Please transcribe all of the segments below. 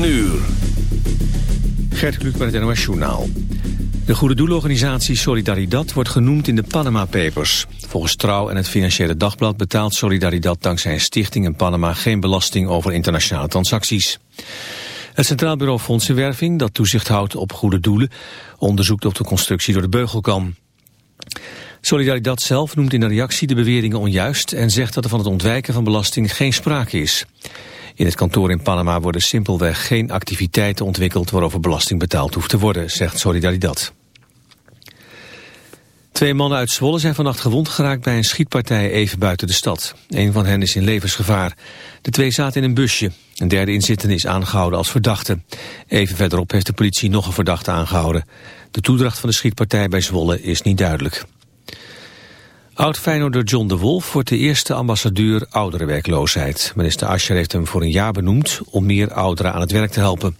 9 uur. Gert Kluk met het NOS Journaal. De goede doelorganisatie Solidaridad wordt genoemd in de Panama Papers. Volgens Trouw en het Financiële Dagblad betaalt Solidaridad dankzij een stichting in Panama geen belasting over internationale transacties. Het Centraal Bureau Fondsenwerving, dat toezicht houdt op goede doelen, onderzoekt of de constructie door de beugel kan. Solidaridad zelf noemt in een reactie de beweringen onjuist en zegt dat er van het ontwijken van belasting geen sprake is. In het kantoor in Panama worden simpelweg geen activiteiten ontwikkeld waarover belasting betaald hoeft te worden, zegt Solidaridad. Twee mannen uit Zwolle zijn vannacht gewond geraakt bij een schietpartij even buiten de stad. Een van hen is in levensgevaar. De twee zaten in een busje. Een derde inzittende is aangehouden als verdachte. Even verderop heeft de politie nog een verdachte aangehouden. De toedracht van de schietpartij bij Zwolle is niet duidelijk. Oud-Feyenoorder John de Wolf wordt de eerste ambassadeur ouderenwerkloosheid. Minister Ascher heeft hem voor een jaar benoemd om meer ouderen aan het werk te helpen.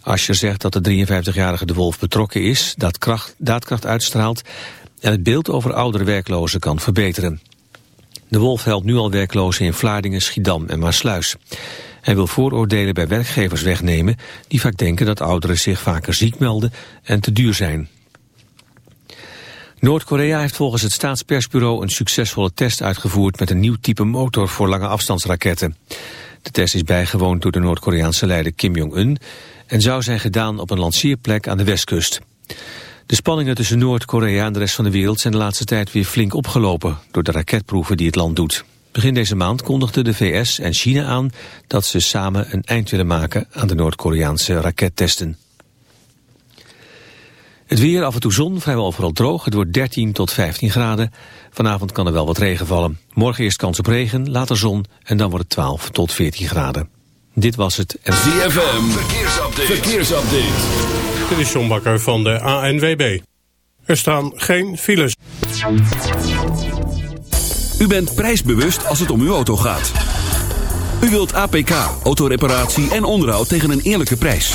Ascher zegt dat de 53-jarige de Wolf betrokken is, dat kracht, daadkracht uitstraalt en het beeld over oudere werklozen kan verbeteren. De Wolf helpt nu al werklozen in Vlaardingen, Schiedam en Maasluis. Hij wil vooroordelen bij werkgevers wegnemen die vaak denken dat ouderen zich vaker ziek melden en te duur zijn. Noord-Korea heeft volgens het staatspersbureau een succesvolle test uitgevoerd met een nieuw type motor voor lange afstandsraketten. De test is bijgewoond door de Noord-Koreaanse leider Kim Jong-un en zou zijn gedaan op een lanceerplek aan de westkust. De spanningen tussen Noord-Korea en de rest van de wereld zijn de laatste tijd weer flink opgelopen door de raketproeven die het land doet. Begin deze maand kondigden de VS en China aan dat ze samen een eind willen maken aan de Noord-Koreaanse rakettesten. Het weer, af en toe zon, vrijwel overal droog. Het wordt 13 tot 15 graden. Vanavond kan er wel wat regen vallen. Morgen eerst kans op regen, later zon en dan wordt het 12 tot 14 graden. Dit was het. ZFM, verkeersupdate. verkeersupdate. Dit is John Bakker van de ANWB. Er staan geen files. U bent prijsbewust als het om uw auto gaat. U wilt APK, autoreparatie en onderhoud tegen een eerlijke prijs.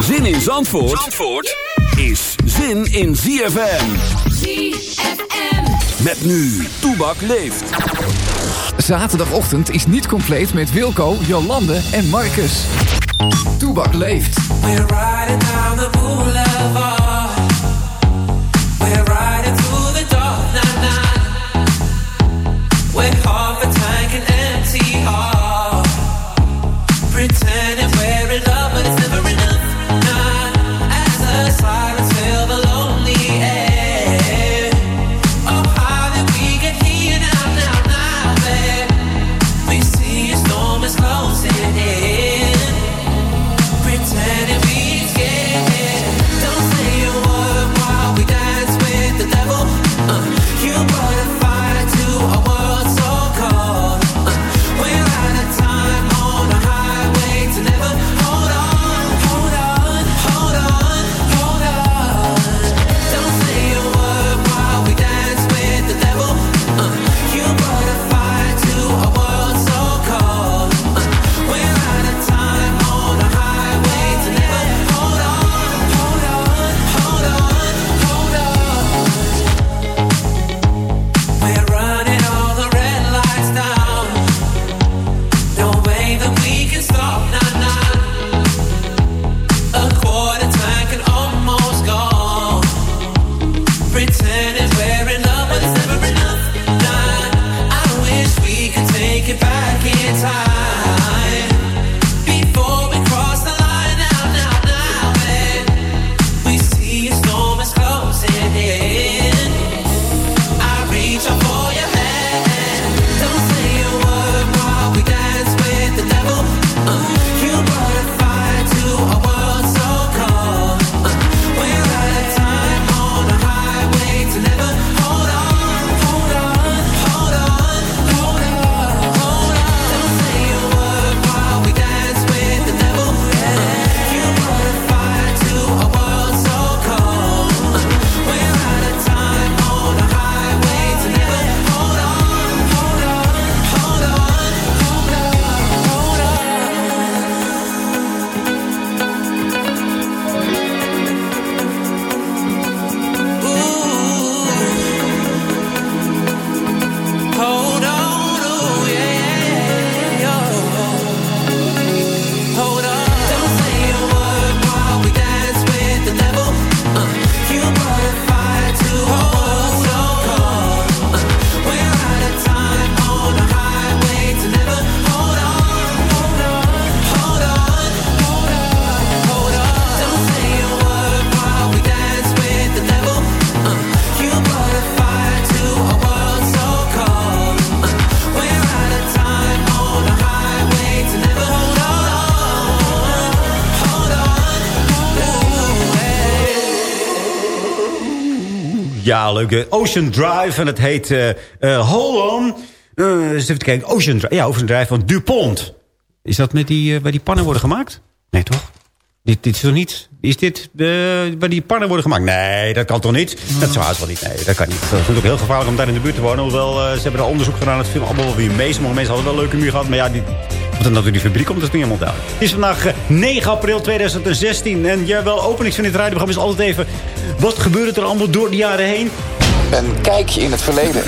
Zin in Zandvoort, Zandvoort is zin in ZFM. ZFM. Met nu, Toebak leeft. Zaterdagochtend is niet compleet met Wilco, Jolande en Marcus. Toebak leeft. We're riding down the boulevard. We're riding through the dark night night. Ja, leuk. eh, Ocean Drive en het heet eh eh, Hold On. Eh, even kijken. Ocean Drive. Ja, Ocean Drive van DuPont. Is dat met die, waar die pannen worden gemaakt? Nee, toch? Dit, dit is toch niet... Is dit waar die pannen worden gemaakt? Nee, dat kan toch niet? Dat zou haast wel niet. Nee, dat kan niet. Het is ook heel gevaarlijk om daar in de buurt te wonen. Hoewel, ze hebben daar onderzoek gedaan. Het viel allemaal wel weer mee. Sommige mensen hadden wel leuke muur gehad. Maar ja, die, het nou door die fabriek komt, dat is niet helemaal duidelijk. Het is vandaag eh, 9 april 2016. En jawel, opening van dit radioprogramma is altijd even... Wat gebeurde er allemaal door de jaren heen? Een kijkje in het verleden.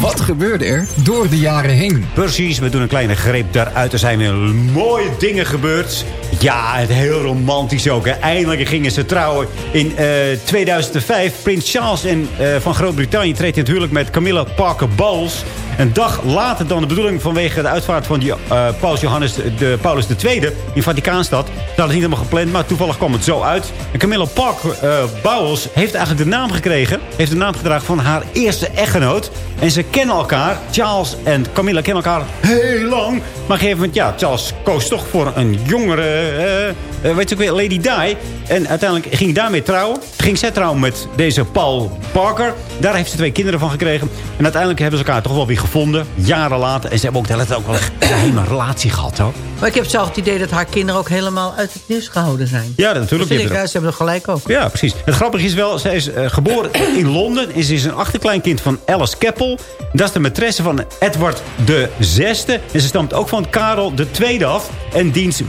Wat gebeurde er door de jaren heen? Precies, we doen een kleine greep daaruit. Er zijn weer mooie dingen gebeurd. Ja, het heel romantisch ook. Eindelijk gingen ze trouwen in eh, 2005. Prins Charles en, eh, van Groot-Brittannië treedt in het huwelijk met Camilla Parker Bowles. Een dag later dan de bedoeling vanwege de uitvaart van die, eh, Johannes de, Paulus II in Vaticaanstad. Dat ze niet helemaal gepland, maar toevallig kwam het zo uit. En Camilla Parker eh, Bowles heeft eigenlijk de naam gekregen. Heeft de naam gedragen van haar eerste echtgenoot. En ze kennen elkaar. Charles en Camilla kennen elkaar heel lang. Maar op een gegeven moment, ja, Charles koos toch voor een jongere, eh, eh, weet je ook weer, Lady Di. En uiteindelijk ging hij daarmee trouwen. Ging zij trouwen met deze Paul Parker. Daar heeft ze twee kinderen van gekregen. En uiteindelijk hebben ze elkaar toch wel weer gevonden. Jaren later. En ze hebben ook de hele ook wel een geheime relatie gehad, hoor. Maar ik heb zelf het idee dat haar kinderen ook helemaal uit het nieuws gehouden zijn. Ja, natuurlijk. Dat ik, ja, ze hebben er gelijk ook. Ja, precies. Het grappige is wel, zij is eh, geboren in Londen. En ze is een achterkleinkind van Alice Keppel. Dat is de maîtresse van Edward de Zesde. En ze stamt ook van Karel de Tweede af. En diens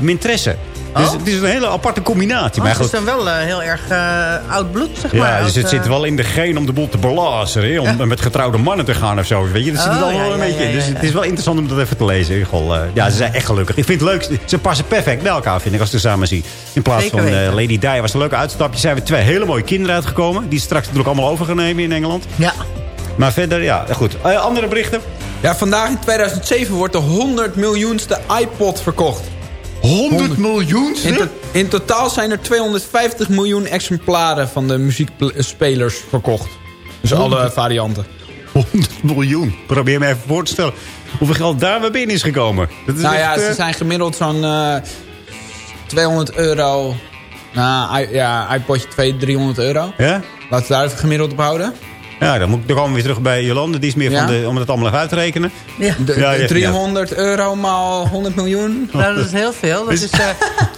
maîtresse. Dus Oh. het is een hele aparte combinatie. Maar Maar ze is dan wel eh, heel erg eh, oud bloed, zeg maar. ja, dus het zit wel in de geen om de boel te belazeren. hè, Om met getrouwde mannen te gaan of zo. Weet je, dat zit er Oh, allemaal ja, wel een ja, beetje in. ja, Dus ja, het is wel interessant om dat even te lezen. In ieder geval, eh, ja, ze zijn echt gelukkig. Ik vind het leuk. Ze passen perfect bij elkaar, vind ik, als ze samen zien. In plaats Zeker van eh. Lady Di was een leuke uitstapje. Zijn we twee hele mooie kinderen uitgekomen. Die straks natuurlijk allemaal over gaan nemen in Engeland. Ja. Maar verder, ja, goed. Andere berichten? Ja, vandaag in 2007 wordt de 100 miljoenste iPod verkocht. 100 miljoen? In, to- in totaal zijn er 250 miljoen exemplaren van de muziekspelers verkocht. Dus alle varianten. 100 miljoen. Probeer me even voor te stellen hoeveel geld daar weer binnen is gekomen. Dat is Nou ja, echt, eh, ze zijn gemiddeld zo'n eh 200 euro. Nou, ja, iPodje 200, 300 euro. Ja? Laten we daar even gemiddeld op houden. Ja, dan, moet, dan komen we weer terug bij Jolande. Die is meer Ja? van de, om het allemaal even uit te rekenen. Ja. De, Ja, de ja, 300 euro maal 100 miljoen. Nou, dat is heel veel. Dat is eh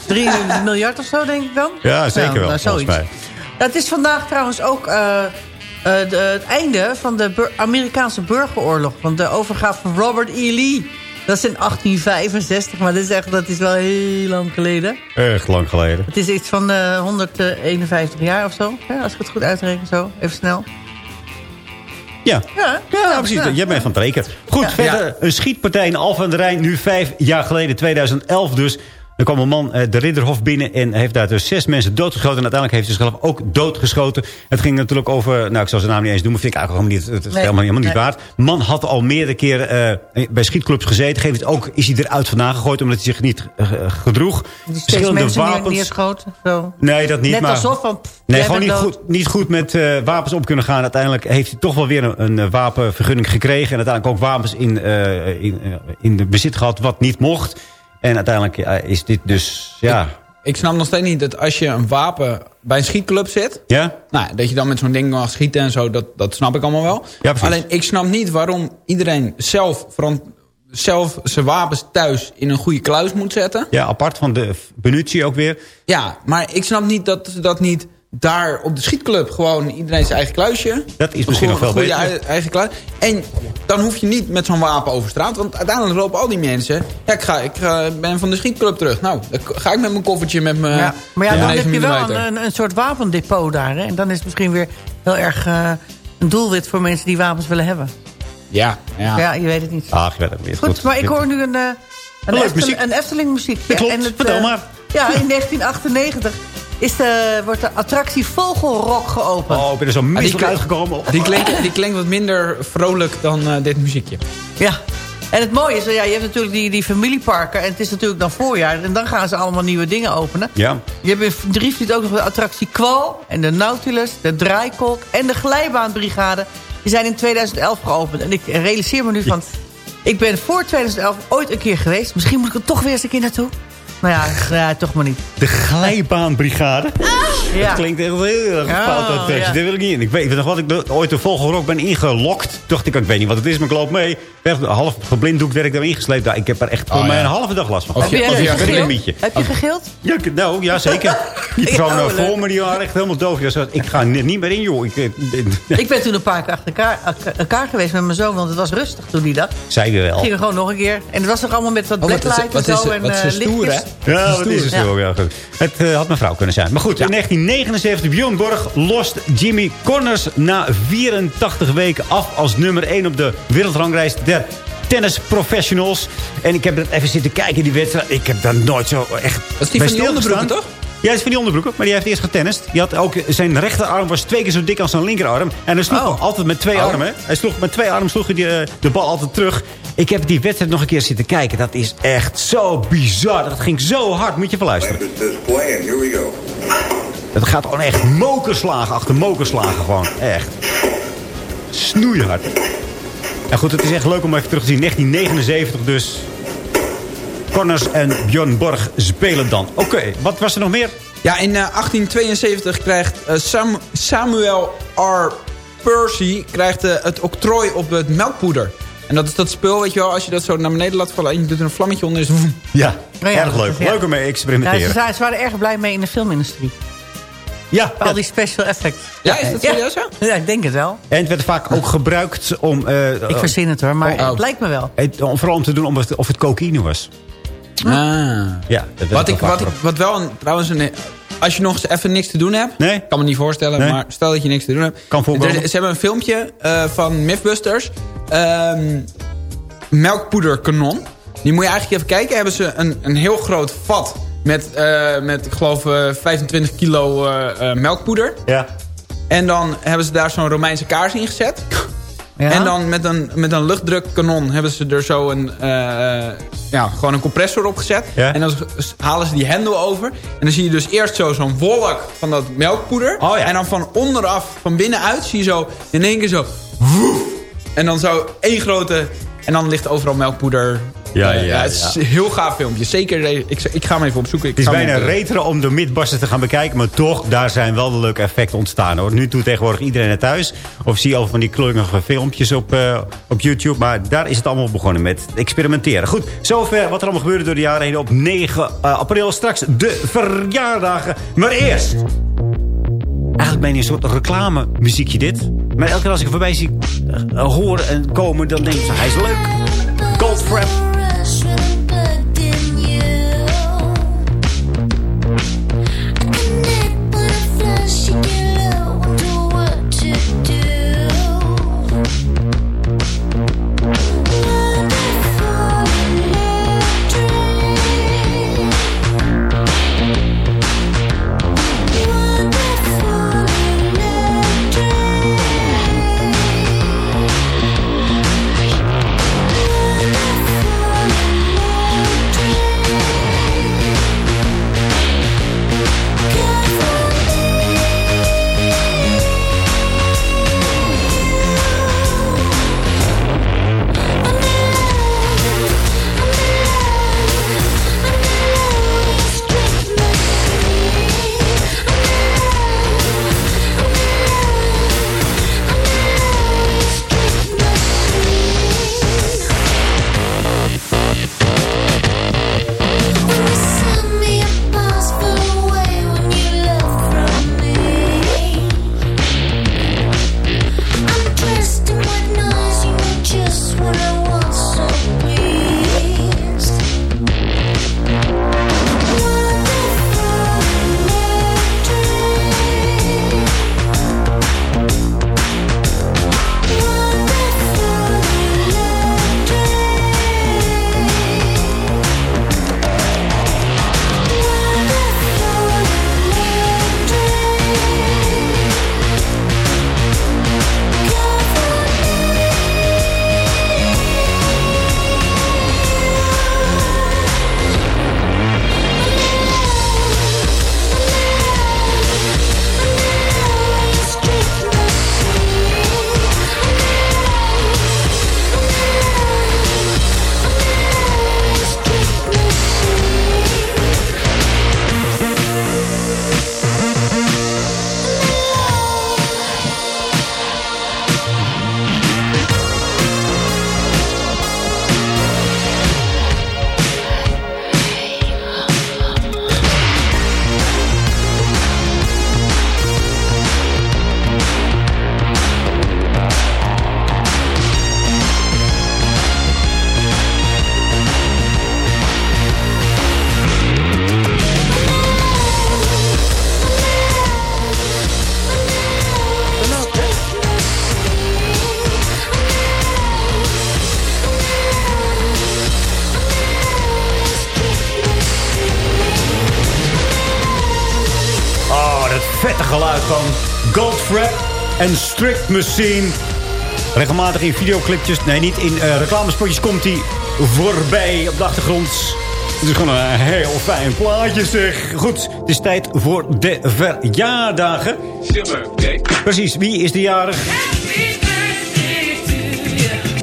3 miljard of zo, denk ik dan. Ja, zeker wel, nou, zoiets. mij. Het is vandaag trouwens ook eh, eh, de- het einde van de bur- Amerikaanse burgeroorlog. Van de overgave van Robert E. Lee. Dat is in 1865, maar dat is, echt, dat is wel heel lang geleden. Echt lang geleden. Het is iets van eh 151 jaar of zo. Ja, als ik het goed uitreken zo. Even snel. Ja. Ja, Ja, precies. ja. Jij bent van het rekenen. Goed, Ja. verder. Een schietpartij in Alphen aan de Rijn. Nu vijf jaar geleden, 2011 dus. Er kwam een man eh, de Ridderhof binnen en heeft daar dus zes mensen doodgeschoten. En uiteindelijk heeft hij zichzelf ook doodgeschoten. Het ging natuurlijk over, nou ik zal zijn naam niet eens noemen, vind ik eigenlijk helemaal niet, het is Nee. helemaal, helemaal niet Nee. waard. Man had al meerdere keren eh, bij schietclubs gezeten. Geeft het ook, is hij eruit vandaan gegooid omdat hij zich niet eh, gedroeg. Die steeds mensen neer, neerschoten. Zo. Nee, dat niet. Net maar... alsof van... pff, Nee, gewoon niet dood. goed, niet goed met wapens om kunnen gaan. Uiteindelijk heeft hij toch wel weer een, een wapenvergunning gekregen. En uiteindelijk ook wapens in, in, in de bezit gehad wat niet mocht. En uiteindelijk is dit dus, ja... Ik snap nog steeds niet dat als je een wapen bij een schietclub zit... Ja? Nou, dat je dan met zo'n ding mag schieten en zo, dat, dat snap ik allemaal wel. Ja. Alleen, ik snap niet waarom iedereen zelf, zelf zijn wapens thuis in een goede kluis moet zetten. Ja, apart van de munitie ook weer. Ja, maar ik snap niet dat ze dat niet daar op de schietclub gewoon iedereen zijn eigen kluisje. Dat is misschien nog goede beter. ei- eigen kluis. En dan hoef je niet met zo'n wapen over straat. Want uiteindelijk lopen al die mensen... Ja, ik, ga, ik ga, ben van de schietclub terug. Nou, dan ga ik met mijn koffertje met mijn Ja. Maar ja, dan heb je 9 wel een, een, soort wapendepot daar. Hè? En dan is het misschien weer heel erg eh, een doelwit voor mensen die wapens willen hebben. Ja, ja. Ja, je weet het niet. Ach, ik weet het niet. Goed, maar ik hoor nu een, eh, een, Leuk Eftel- muziek. een Efteling klopt, En het, vertel eh, maar. Ja, in 1998 is de, wordt de attractie Vogelrok geopend. Oh, ik ben er zo misselijk klinkt- uitgekomen. Die klinkt, die klinkt wat minder vrolijk dan eh, dit muziekje. Ja. En het mooie is, ja, je hebt natuurlijk die, die familieparken. En het is natuurlijk dan voorjaar. En dan gaan ze allemaal nieuwe dingen openen. Ja. Je hebt in Drievliet ook nog de attractie Kwal. En de Nautilus, de Draaikolk en de Glijbaanbrigade. Die zijn in 2011 geopend. En ik realiseer me nu van... Ik ben voor 2011 ooit een keer geweest. Misschien moet ik er toch weer eens een keer naartoe. Nou ja, ja toch maar niet. De glijbaanbrigade. Ja. Het klinkt echt heel erg fout. dat tekstje. ja. Dat wil ik niet in. Ik weet, nog wat ik ooit de vogelrok ben ingelokt. Dacht ik, ik weet niet wat het is, maar ik loop mee. Werd half geblinddoekt werd ik daar ingesleept. Nou, ik heb er echt voor Oh, mij ja. een halve dag last van. Of Heb je, je- of je je- een. Heb je gegild? Ja, ik- nou, ja, zeker. Die persoon Ja, nou leuk. voor me, die waren echt helemaal doof. Ik ga ni- niet meer in, joh. Ik, eh, Ik ben toen een paar keer achter elkaar, geweest met mijn zoon, want het was rustig toen die dag. Zei we wel. Ging er gewoon nog een keer. En het was toch allemaal met wat Oh, wat is- blacklight en zo. En wat is eh, stoer, hè? Ja, wat is het Ja. zo? Ja, goed. Het eh, had mijn vrouw kunnen zijn. Maar goed, in 1979, Björn Borg lost Jimmy Connors na 84 weken af als nummer 1 op de wereldranglijst der tennisprofessionals. En ik heb dat even zitten kijken, die wedstrijd. Ik heb daar nooit zo echt Dat is die bij van die onderbroeken, toch? Ja, dat is van die onderbroeken. Maar die heeft eerst getennist. Die had ook, zijn rechterarm was twee keer zo dik als zijn linkerarm. En hij sloeg Oh. altijd met twee Oh. armen. Hij sloeg met twee armen sloeg hij die, eh, de bal altijd terug. Ik heb die wedstrijd nog een keer zitten kijken. Dat is echt zo bizar. Dat ging zo hard. Moet je verluisteren. here we go. Het gaat gewoon echt mokerslagen achter mokerslagen gewoon. Echt. Snoeihard. En goed, het is echt leuk om even terug te zien. 1979 dus. Connors en Björn Borg spelen dan. Oké, wat was er nog meer? Ja, in eh, 1872 krijgt eh, Sam- Samuel R. Percy krijgt, eh, het octrooi op het melkpoeder. En dat is dat spul, weet je wel, als je dat zo naar beneden laat vallen... en je doet er een vlammetje onder, is woem. Ja, ja, erg leuk. ja. Leuk om mee Ja, experimenteren. ze, waren- ze waren erg blij mee in de filmindustrie. Ja, Al die special effects. Ja, is dat serieus zo? Ja, ik denk het wel. En het werd vaak ook gebruikt om... eh, Ik verzin het hoor, maar Oh. het lijkt me wel. het- om- vooral om te doen of het, of het cocaïne was. Ah. Ja, dat werd Wat, wel ik, wat, ik, wat wel een, trouwens een... Als je nog eens even niks te doen hebt... Nee. kan me niet voorstellen, Nee. maar stel dat je niks te doen hebt. Kan. Er- ze hebben een filmpje eh, van Mythbusters. ehm melkpoederkanon. Die moet je eigenlijk even kijken. Hebben ze een, een heel groot vat met, eh, met ik geloof, eh, 25 kilo eh, eh, melkpoeder. Ja. En dan hebben ze daar zo'n Romeinse kaars in gezet. Ja? En dan met een, met een luchtdrukkanon hebben ze er zo een, eh, ja, gewoon een compressor op gezet. Ja. En dan halen ze die hendel over. En dan zie je dus eerst zo zo'n wolk van dat melkpoeder. Oh ja. En dan van onderaf, van binnenuit, zie je zo in één keer zo... woef. En dan zo één grote... En dan ligt overal melkpoeder. Ja, Eh, ja, het is ja. een heel gaaf filmpje. Zeker, eh, ik, ik ga hem even opzoeken. Ik Het is bijna even- retro om de midbassen te gaan bekijken. Maar toch, daar zijn wel de leuke effecten ontstaan. Hoor. Nu doet tegenwoordig iedereen het thuis. Of zie je al van die kleurige filmpjes op, eh, op YouTube. Maar daar is het allemaal begonnen met experimenteren. Goed, zover wat er allemaal gebeurde door de jaren heen. Op 9 eh, april straks de verjaardagen. Maar eerst... Eigenlijk ben je een soort reclame muziekje dit. Maar elke keer als ik er voorbij zie eh, horen en komen... dan denk ik, hij is leuk. Goldfrapp. En Strict Machine. Regelmatig in videoclipjes, nee niet in eh, reclamespotjes komt hij voorbij op de achtergrond. Het is gewoon een heel fijn plaatje zeg. Goed, het is tijd voor de verjaardagen. Precies, wie is de jarig?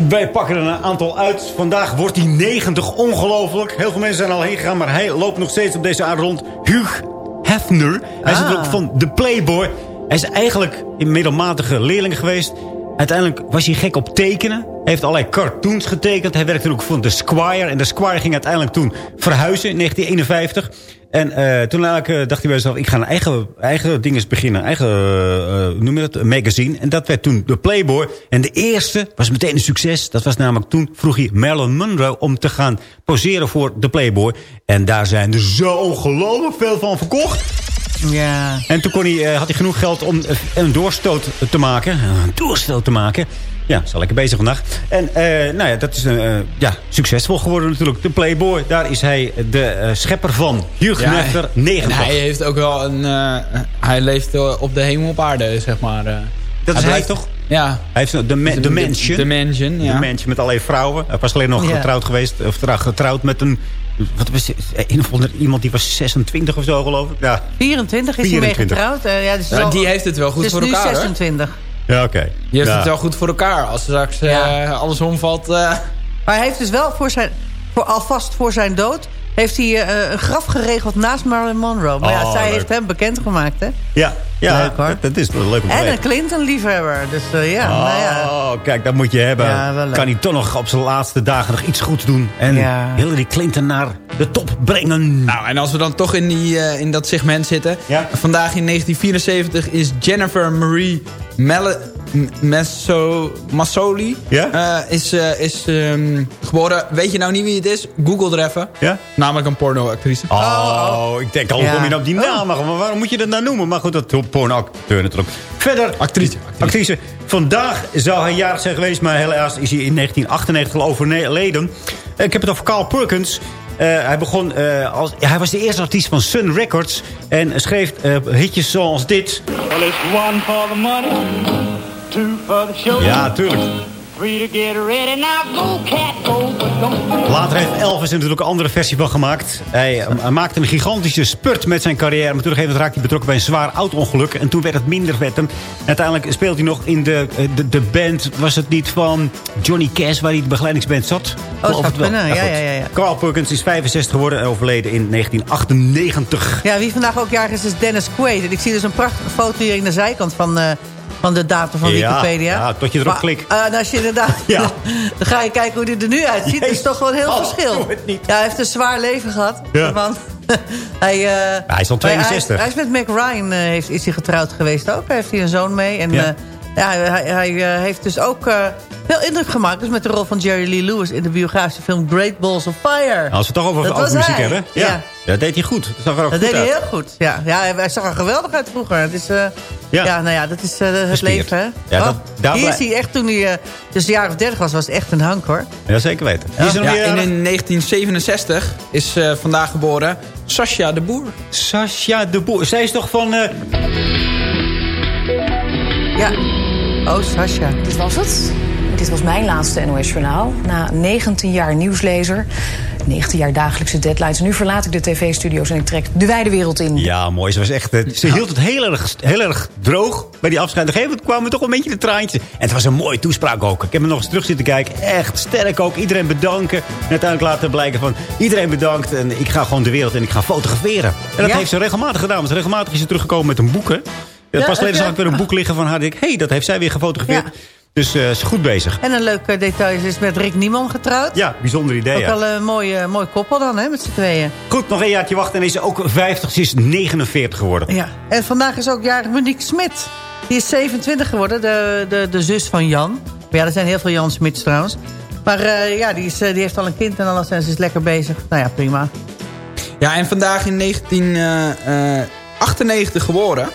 Wij pakken er een aantal uit. Vandaag wordt hij 90, ongelooflijk. Heel veel mensen zijn al heen gegaan, maar hij loopt nog steeds op deze aarde rond. Hugh Hefner. Hij is Ah. natuurlijk van The Playboy. Hij is eigenlijk een middelmatige leerling geweest. Uiteindelijk was hij gek op tekenen. Hij heeft allerlei cartoons getekend. Hij werkte ook voor The Squire. En The Squire ging uiteindelijk toen verhuizen in 1951. En eh, toen eh, dacht hij bij zichzelf... ik ga een eigen, eigen dinges beginnen. Eigen, hoe noem je dat? Een magazine. En dat werd toen de Playboy. En de eerste was meteen een succes. Dat was namelijk toen vroeg hij Marilyn Monroe... om te gaan poseren voor de Playboy. En daar zijn er zo ongelooflijk veel van verkocht. Ja. En toen kon hij, eh, had hij genoeg geld om eh, een doorstoot te maken. Een doorstoot te maken. Ja, is al lekker bezig vandaag. En eh, nou ja, dat is eh, ja, succesvol geworden natuurlijk. De Playboy, daar is hij de eh, schepper van. Hugh Ja, Hefner, En 90. hij heeft ook wel een... eh, hij leeft op de hemel op aarde, zeg maar. eh. dat is hij blijft- toch? Ja. Hij heeft de, de mansion. De mansion, ja. De mansion met allerlei vrouwen. Hij was alleen nog Ja. getrouwd geweest. Of getrouwd met een... Wat was het? Een of andere, iemand die was 26 of zo geloof ik. Ja, 24 is hij mee 24. getrouwd. Eh, ja, dus die heeft het wel goed het is voor nu elkaar, hoor. 26. ja oké. Die heeft Ja. het wel goed voor elkaar. Als straks eh, alles omvalt... eh, Maar hij heeft dus wel voor zijn, voor, alvast voor zijn dood... heeft hij eh, een graf geregeld naast Marilyn Monroe. Maar ja, Oh, zij leuk. heeft hem bekendgemaakt, hè? Ja, ja Leuk, hoor. Dat, dat is wel leuk om te En een Clinton-liefhebber. Dus eh, ja, nou ja. Oh, kijk, dat moet je hebben. Ja, wel leuk. kan hij toch nog op zijn laatste dagen nog iets goeds doen. En Ja. Hillary Clinton naar de top brengen. Nou, en als we dan toch in, die, eh, in dat segment zitten. Ja. Vandaag in 1974 is Jennifer Marie Melle- M- Messo Massoli Ja? eh, is, eh, is ehm, geboren. Weet je nou niet wie het is? Google er even. Ja? Namelijk een pornoactrice. Oh, ik denk al, Ja. kom je nou op die naam? Maar waarom moet je dat nou noemen? Maar goed, dat pornoacteur natuurlijk. Verder, Actrice. actrice. Vandaag zou hij jarig zijn geweest, maar helaas is hij in 1998 al overleden. Ik heb het over Carl Perkins. Eh, hij, begon, eh, als, hij was de eerste artiest van Sun Records. En schreef eh, hitjes zoals dit. Well, it's one for the money, two for the show. Ja, tuurlijk. Later heeft Elvis er natuurlijk een andere versie van gemaakt. Hij, hij maakte een gigantische spurt met zijn carrière. Maar toen raakte hij betrokken bij een zwaar auto-ongeluk. En toen werd het minder met hem. Uiteindelijk speelt hij nog in de, de, de band... was het niet van Johnny Cash waar hij de begeleidingsband zat? Zou het wel. ja, ja, ja. Carl Perkins is 65 geworden en overleden in 1998. Ja, wie vandaag ook jarig is, is Dennis Quaid. En ik zie dus een prachtige foto hier in de zijkant van, eh, van de datum van Wikipedia. ja, tot je erop Maar, klikt. eh, en als je inderdaad... Ja. dan ga je kijken hoe hij er nu uitziet. Het is toch wel een heel Oh, verschil. doe het niet. Ja, hij heeft een zwaar leven gehad. Ja. Want hij, eh, hij is al maar 62. Hij, is met Mac Ryan eh, heeft, is hij getrouwd geweest ook. Hij heeft hier een zoon mee. En Ja. Ja. hij, hij eh, heeft dus ook eh, veel indruk gemaakt. Dus met de rol van Jerry Lee Lewis in de biografische film Great Balls of Fire. Als we het toch over, Dat over muziek hij. hebben. Ja. Ja. dat deed hij goed. Dat zag er ook Dat goed deed hij heel goed. Ja, ja hij, zag er geweldig uit vroeger. Het is, eh, Ja. ja. nou ja, dat is eh, het Gespierd. leven, hè? Ja, dat- daar Hier blij- is hij echt, toen hij eh, dus een jaar of dertig was, was echt een hank, hoor. Ja, zeker weten. Is Ja, in 1967 is eh, vandaag geboren Sascha de Boer. Sascha de Boer. Zij is toch van... eh, Ja. Oh, Sascha. Dit was het. Dit was mijn laatste NOS-journaal. Na 19 jaar nieuwslezer, 19 jaar dagelijkse deadlines. Nu verlaat ik de tv-studio's en ik trek de wijde wereld in. Ja, mooi. Ze, was echt, eh, ze hield het heel erg, heel erg droog bij die afscheid. Op een gegeven moment kwamen toch een beetje de traantjes. En het was een mooie toespraak ook. Ik heb hem nog eens terug zitten kijken. Echt sterk ook. Iedereen bedanken. En uiteindelijk laten blijken van... iedereen bedankt en ik ga gewoon de wereld en ik ga fotograferen. En dat Ja. heeft ze regelmatig gedaan. Want regelmatig is ze teruggekomen met een boek. Ja, pas geleden zag ik weer een boek liggen van haar. Hé, hey, dat heeft zij weer gefotografeerd. Ja. Dus eh, ze is goed bezig. En een leuk eh, detail is, is met Rick Nieman getrouwd. Ja, bijzonder idee. Ook ja. wel een mooi, eh, mooi koppel dan, hè, met z'n tweeën. Goed, nog een jaartje wachten en is ze ook 50. Ze is 49 geworden. Ja. En vandaag is ook jarig Monique Smit. Die is 27 geworden, de, de, de zus van Jan. Maar ja, er zijn heel veel Jan Smits trouwens. Maar eh, ja, die, is, die heeft al een kind en alles en ze is lekker bezig. Nou ja, prima. Ja, en vandaag in 1998 geboren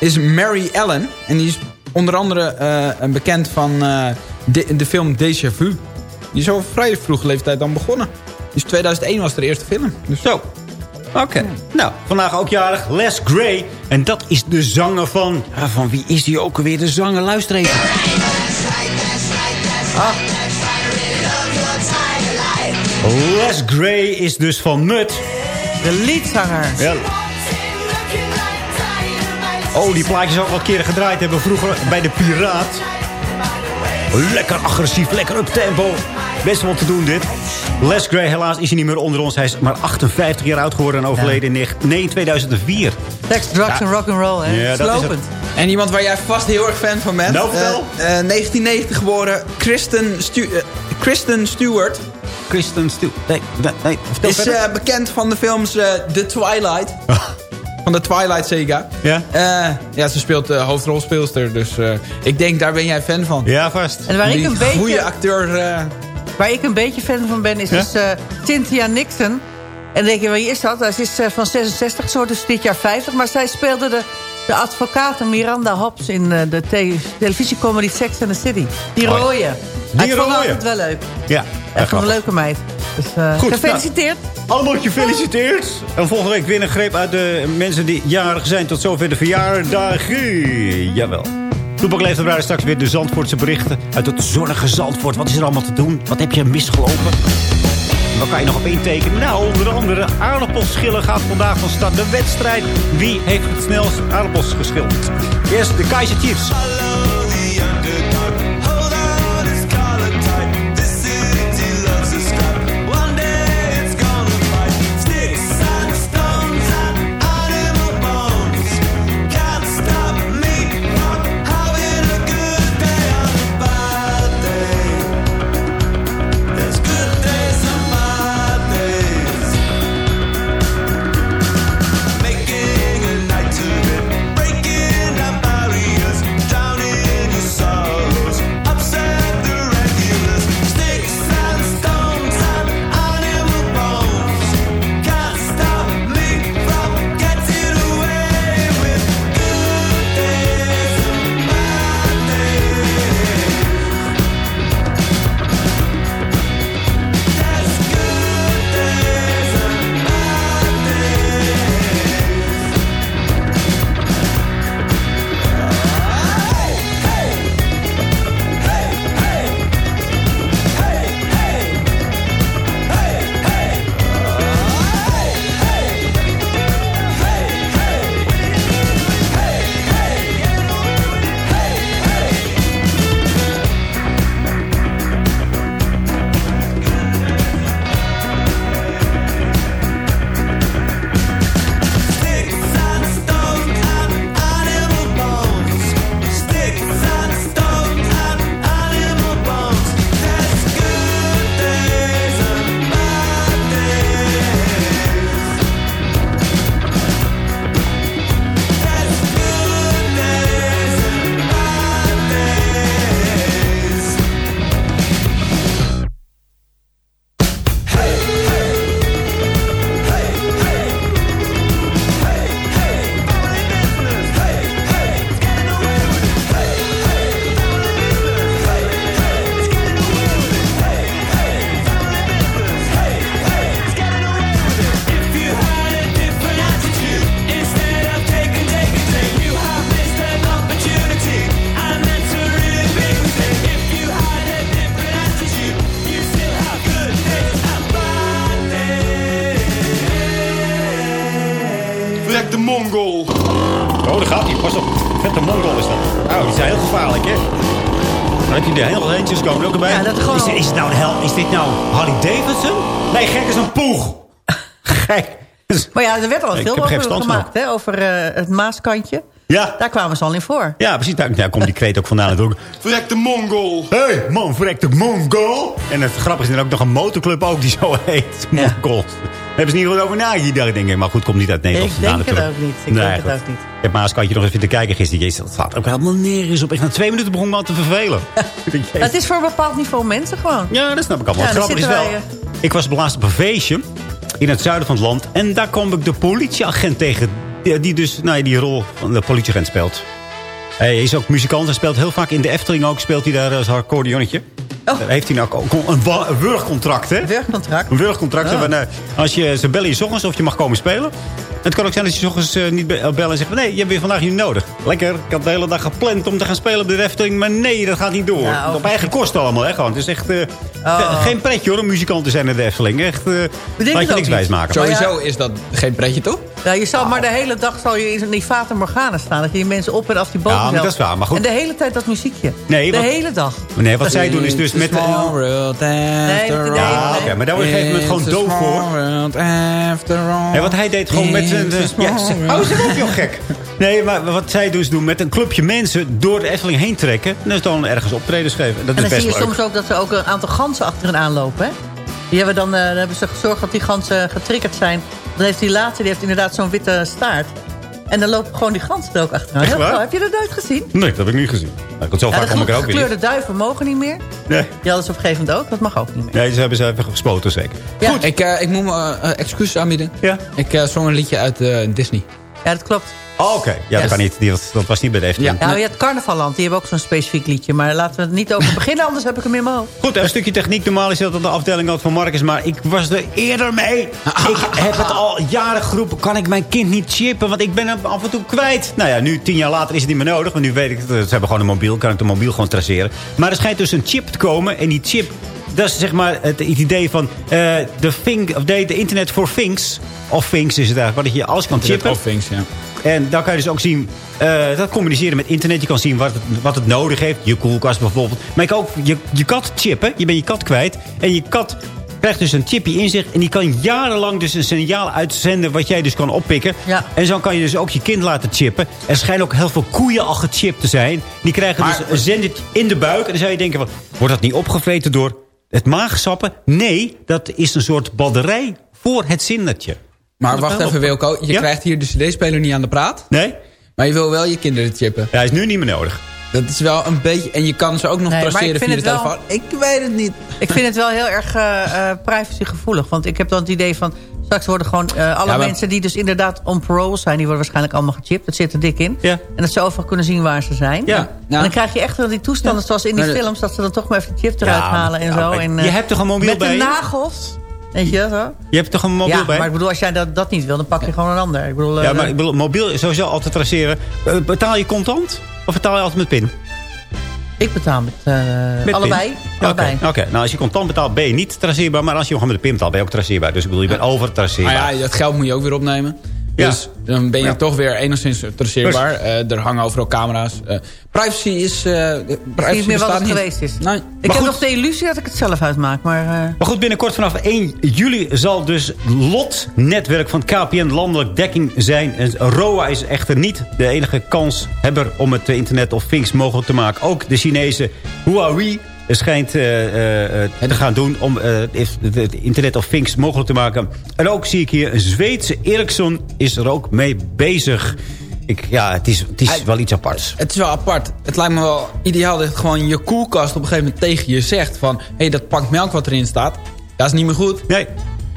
is Mary Ellen. En die is onder andere eh, een bekend van eh, de, de film Déjà Vu. Die is al vrij vroeg leeftijd dan begonnen. Dus 2001 was de eerste film. Dus Zo. Oké. Nou, vandaag ook jarig Les Gray. En dat is de zanger van... ah, van wie is die ook alweer? De zanger, luister even. Ah. Les Gray is dus van Mut. De liedzanger. Ja. Oh, die plaatjes ook al een keer gedraaid hebben vroeger bij de Piraat. Lekker agressief, lekker up tempo. Best wel te doen dit. Les Gray, helaas is hij niet meer onder ons. Hij is maar 58 jaar oud geworden en overleden in negen- nee, 2004. Sex, drugs en rock'n'roll, hè? Ja, dat is Slopend. En iemand waar jij vast heel erg fan van bent. Nou, vertel. Eh, eh, 1990 geboren, Kristen, Stu eh, Kristen Stewart. Kristen Stewart. Nee, nee, nee. Is eh, bekend van de films eh, The Twilight. van de Twilight Saga. Ja? Eh, ja, ze speelt de hoofdrolspeelster. Dus eh, ik denk, daar ben jij fan van. Ja, vast. En waar ik een beetje... goede acteur... eh, Waar ik een beetje fan van ben, is Ja? dus eh, Cynthia Nixon. En dan denk je, wie is dat? Ze is van 66, ze wordt dus dit jaar 50. Maar zij speelde de, de advocaat Miranda Hobbs in eh, de te televisiecomedy Sex and the City. Die rooie. Die ik vond altijd wel leuk. Ja, Echt een leuke meid. Dus eh, Goed, gefeliciteerd. Allemaal gefeliciteerd. En volgende week weer een greep uit de mensen die jarig zijn. Tot zover de verjaardagen. Jawel. Toepak leeft er straks weer de Zandvoortse berichten. Uit het zonnige Zandvoort. Wat is er allemaal te doen? Wat heb je misgelopen? Waar kan je nog op intekenen? Nou, onder andere aardappelschillen gaat vandaag van start. De wedstrijd. Wie heeft het snelst aardappels geschild? Eerst de Kaiser Chiefs. Eentjes komen ook erbij. Ja, dat gewoon- is, dit- is, het nou de hel, is dit nou Harley Davidson? Nee, gek is een poeg. gek. Maar ja, er werd al veel geen over gemaakt, hè? Over eh, het Maaskantje. Ja. Daar kwamen ze al in voor. Ja, precies. Daar, daar komt die kreet ook vandaan natuurlijk. Vrek de Mongol. Hé, hey, man, verrek de Mongol. En het grappige is er ook nog een motorclub ook die zo heet. Mongols. Daar hebben ze niet goed over nagedacht, denk ik. Maar goed, komt niet uit Nederland. Ik denk het natuurlijk. ook niet. Ik Nee, denk het goed. ook niet. Ik heb Maaskantje nog even te kijken gisteren. Jezus, dat staat ook helemaal nergens op. Echt na twee minuten begon me al te vervelen. Het is voor een bepaald niveau mensen gewoon. Ja, dat snap ik allemaal. Ja, grappige is wel... wij, Ik was laatst op een feestje in het zuiden van het land. En daar kwam ik de politieagent tegen. Die, die dus nou, ja, die rol van de politieagent speelt. Hij is ook muzikant. Hij speelt heel vaak in de Efteling ook. Speelt hij daar als accordeonnetje. Daar heeft hij nou ook een, een wurgcontract, hè? Werkcontract. Een wurgcontract. Ja. En, eh, als je ze bellen je 's ochtends of je mag komen spelen. Het kan ook zijn dat je 's ochtends eh, niet be- bellen en zegt... nee, je hebt weer vandaag niet nodig. Lekker, ik had de hele dag gepland om te gaan spelen op de Efteling. Maar nee, dat gaat niet door. Ja, op eigen kosten allemaal, hè? Gewoon. Het is echt eh, Oh. ge- geen pretje, hoor, om muzikant te zijn in de Efteling. Echt, eh het laat je niks niet. wijsmaken. Sowieso is dat geen pretje, toch? Ja, je zal maar de hele dag zal je in die Fata Morgana staan. Dat je die mensen op en af die boven Ja, maar dat is waar, maar goed. En de hele tijd dat muziekje. Nee, de want- hele dag. Nee, wat zij doen is dus met... Small world Nee, after Ja, oké, maar daar word je op een gegeven moment gewoon doof voor. World after all. Nee, wat hij deed gewoon met zijn... Eh, ja, ze- hou ze op, joh, gek. Nee, maar wat zij dus doen met een clubje mensen door de Efteling heen trekken. En dus dan ergens optredens geven. Dat En is dan zie je leuk. soms ook dat ze ook een aantal ganzen achter hen aanlopen. Hè? Die hebben dan, eh, dan hebben ze gezorgd dat die ganzen getriggerd zijn. Dan heeft die laatste, die heeft inderdaad zo'n witte staart. En dan lopen gewoon die ganzen er ook achteraan. Echt waar? Heb je dat nooit gezien? Nee, dat heb ik niet gezien. Nou, goed, zo Ja, vaak kom ik er ook weer gekleurde niet. duiven mogen niet meer. Nee. Die hadden ze op een gegeven moment ook. Dat mag ook niet meer. Nee, ze hebben ze even gespoten zeker. Ja. Goed, ik, eh, ik moet me eh, excuses aanbieden. Ja. Ik eh, zong een liedje uit eh, Disney. Ja, dat klopt. Oh, oké. Ja, dat kan niet. Die was, dat was niet bij de. Ja, je hebt Carnavalland. Die hebben ook zo'n specifiek liedje. Maar laten we het niet over beginnen, anders heb ik hem in mijn hoofd. Goed, een stukje techniek. Normaal is dat de afdeling altijd van Marcus. Maar ik was er eerder mee. Ik heb het al jaren geroepen. Kan ik mijn kind niet chippen? Want ik ben hem af en toe kwijt. Nou ja, nu tien jaar later is het niet meer nodig. Want nu weet ik het. Ze hebben gewoon een mobiel. Kan ik de mobiel gewoon traceren. Maar er schijnt dus een chip te komen. En die chip... Dat is zeg maar het, het idee van eh, de, thing, of de, de internet for things. Of things is het eigenlijk. Waar dat je alles kan chippen. Of things, ja. En dan kan je dus ook zien, eh, dat communiceren met internet. Je kan zien wat het, wat het nodig heeft. Je koelkast bijvoorbeeld. Maar je kan ook je, je kat chippen. Je bent je kat kwijt. En je kat krijgt dus een chipje in zich. En die kan jarenlang dus een signaal uitzenden wat jij dus kan oppikken. Ja. En zo kan je dus ook je kind laten chippen. Er schijnen ook heel veel koeien al gechipt te zijn. Die krijgen dus een zendertje in de buik. En dan zou je denken, van, wordt dat niet opgevreten door het maagsappen? Nee, dat is een soort batterij voor het zindertje. Maar wacht even Wilco, je Ja? krijgt hier de cd-speler niet aan de praat. Nee? Maar je wil wel je kinderen chippen. Ja, is nu niet meer nodig. Dat is wel een beetje... En je kan ze ook nog Nee, traceren via de wel- telefoon. Ik weet het niet. Ik vind het wel heel erg eh, eh, privacygevoelig. Want ik heb dan het idee van... Straks worden gewoon eh, alle Ja, maar- mensen die dus inderdaad on parole zijn... die worden waarschijnlijk allemaal gechipt. Dat zit er dik in. Ja. En dat ze overal kunnen zien waar ze zijn. Ja. En dan krijg je echt wel die toestanden zoals in die Maar de- films... dat ze dan toch maar even de chip eruit Ja, halen en ja, zo. En, je eh, hebt toch een mobiel met bij de je? nagels. Weet je zo? Je hebt toch een mobiel ja, bij? maar ik bedoel, als jij dat, dat niet wil... dan pak je gewoon een ander. Ik bedoel, eh, Ja, maar ik bedoel, mobiel is sowieso altijd traceren. Betaal je contant? Of betaal je altijd met pin? Ik betaal met, eh, Met allebei. Oké, oké. nou als je contant betaalt ben je niet traceerbaar. Maar als je gewoon met de pin betaalt ben je ook traceerbaar. Dus ik bedoel, je bent over traceerbaar. Maar ja, dat geld moet je ook weer opnemen. Ja. Dus dan ben je Ja. toch weer enigszins traceerbaar. Eh, er hangen overal camera's. Eh, privacy is... eh privacy niet meer wat bestaat het niet. geweest is. Nee. Ik Maar heb goed. nog de illusie dat ik het zelf uitmaak. Maar, eh, Maar goed, binnenkort vanaf 1 juli zal dus LOT-netwerk van KPN landelijk dekking zijn. En ROA is echter niet de enige kanshebber om het internet of things mogelijk te maken. Ook de Chinese Huawei schijnt eh, eh, te gaan doen om eh, het het internet of things mogelijk te maken. En ook zie ik hier een Zweedse Ericsson is er ook mee bezig. Ik, ja, het is, het is Hij- wel iets aparts. Het is wel apart. Het lijkt me wel ideaal dat gewoon je koelkast op een gegeven moment tegen je zegt van... hé, hey, dat pak melk wat erin staat, dat is niet meer goed. Nee,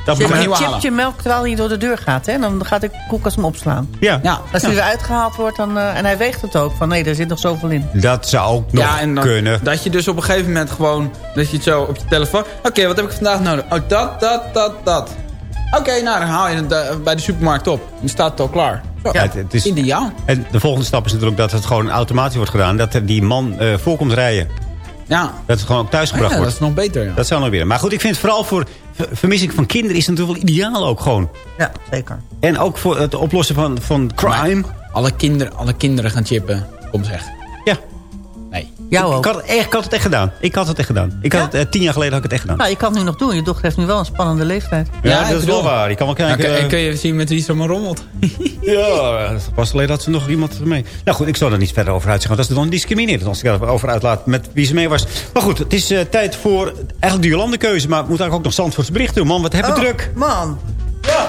dat er je niet chipt halen. je melk terwijl hij door de deur gaat. Hè? Dan gaat de koelkast hem opslaan. Ja, Ja, Als hij weer uitgehaald wordt, dan, eh, en hij weegt het ook. Van nee, er zit nog zoveel in. dat zou ook nog ja, en dan, kunnen. dat je dus op een gegeven moment gewoon... dat je het zo op je telefoon... oké, wat heb ik vandaag nodig? Oh, dat, dat, dat, dat. Oké, nou, dan haal je het eh, bij de supermarkt op. Dan staat het al klaar. Zo, Ja, het- het is- Ideaal. En de volgende stap is natuurlijk dat het gewoon automatisch wordt gedaan. Dat er die man eh voorkomt rijden. Ja, Dat het gewoon ook Ah, thuisgebracht ja dat wordt. is nog beter, ja. Dat zou nog weer. Maar goed, ik vind vooral voor vermissing van kinderen is natuurlijk wel ideaal ook gewoon. Ja, zeker. En ook voor het oplossen van, van crime. Maar Alle kinderen, alle kinderen gaan chippen. Kom zeg. Ja. Ik had, het echt, ik had het echt gedaan. Ik had het echt gedaan. Ik had Ja? het, eh, tien jaar geleden had ik het echt gedaan. Nou, je kan het nu nog doen. Je dochter heeft nu wel een spannende leeftijd. ja, Ja, dat is wel waar. Je kan wel Dan kijken. kun, eh, kun je zien met wie ze maar rommelt. Ja, pas geleden had ze nog iemand mee. Nou goed, ik zal er niet verder over uitzeggen. Want dat is dan discriminerend als ik erover uitlaat met wie ze mee was. Maar goed, het is eh, tijd voor eigenlijk de Jolande-keuze. Maar we moeten eigenlijk ook nog Zandvoorts berichten doen. Man, wat hebben we Oh, druk. Man.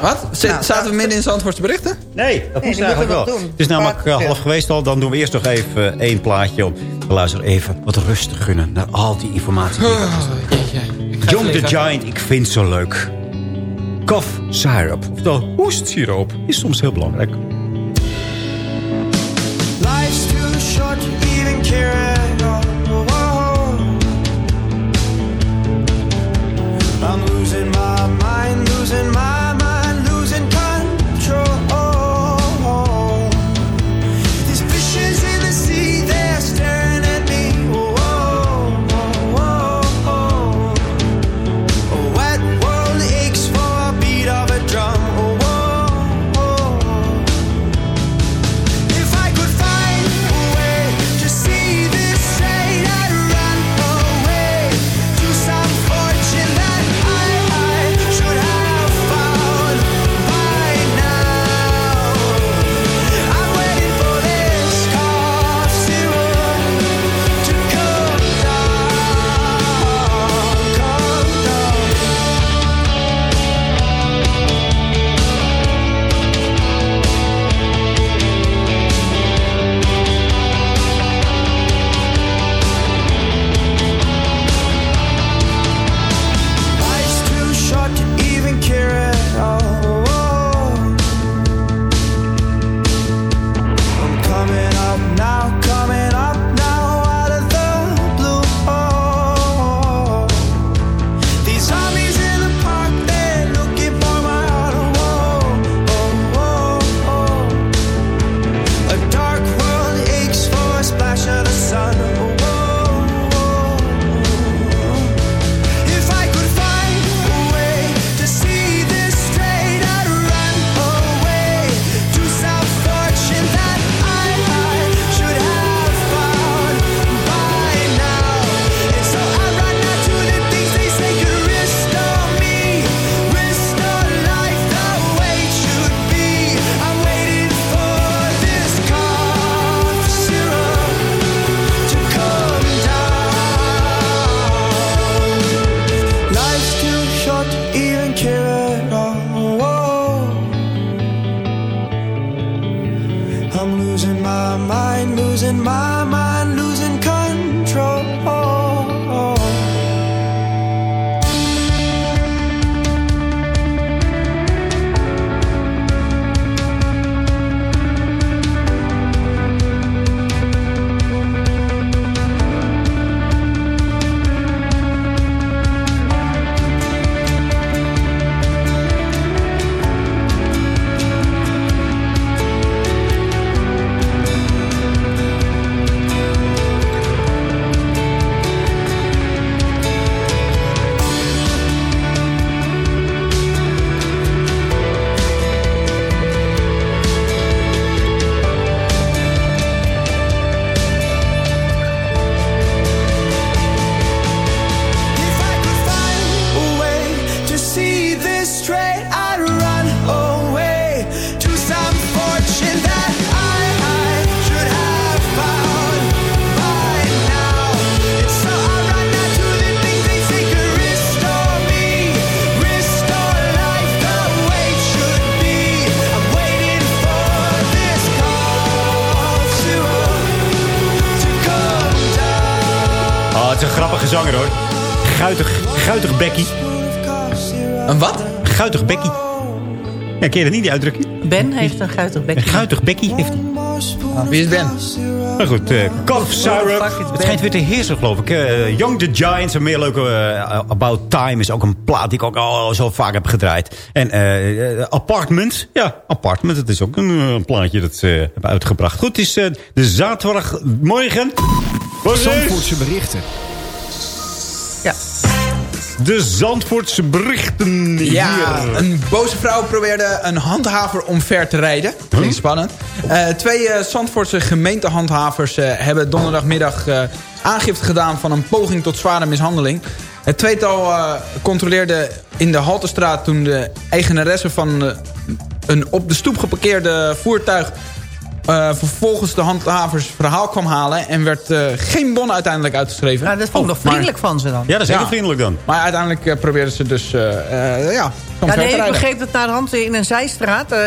Wat? Z- Nou, Zaten we midden in Zandvoortse berichten? Nee, dat moest die eigenlijk wel. we doen. Het is namelijk eh, half geweest al. Dan doen we eerst nog even eh, één plaatje om de luisteraar even wat rust te gunnen. Naar al die informatie. die er is. Young the Giant, ik vind zo leuk. Cough syrup, oftewel hoestsiroop, is soms heel belangrijk. Life's too short to even care ken je dat niet, die uitdrukking? Ben heeft een guitig bekje. Een guitig Becky heeft hij. Wie is Ben? Maar goed, eh Cough Syrup. Het schijnt weer te heersen, geloof ik. Eh, Young the Giants, een meer leuke eh, About Time... is ook een plaat die ik ook al zo vaak heb gedraaid. En eh, eh, Apartment. Ja, Apartment. Dat is ook een eh, plaatje dat ze hebben uitgebracht. Goed, het is eh, de zaterdagmorgen. Wat is Zandvoortse berichten. Ja. De Zandvoortse berichten Ja, hier. een boze vrouw probeerde een handhaver omver te rijden. Klinkt spannend. Eh, twee eh, Zandvoortse gemeentehandhavers eh, hebben donderdagmiddag aangifte gedaan van een poging tot zware mishandeling. Het tweetal controleerde in de Haltestraat toen de eigenaresse van een op de stoep geparkeerde voertuig eh, vervolgens de handhavers verhaal kwam halen en werd eh, geen bon uiteindelijk uitgeschreven. Nou, dat vond ik nog Oh, maar- vriendelijk van ze dan. Ja, dat is heel Ja. vriendelijk dan. Maar uiteindelijk eh, probeerden ze dus eh, eh, ja, Ja, nee, ik begreep dat naar de hand in een zijstraat... eh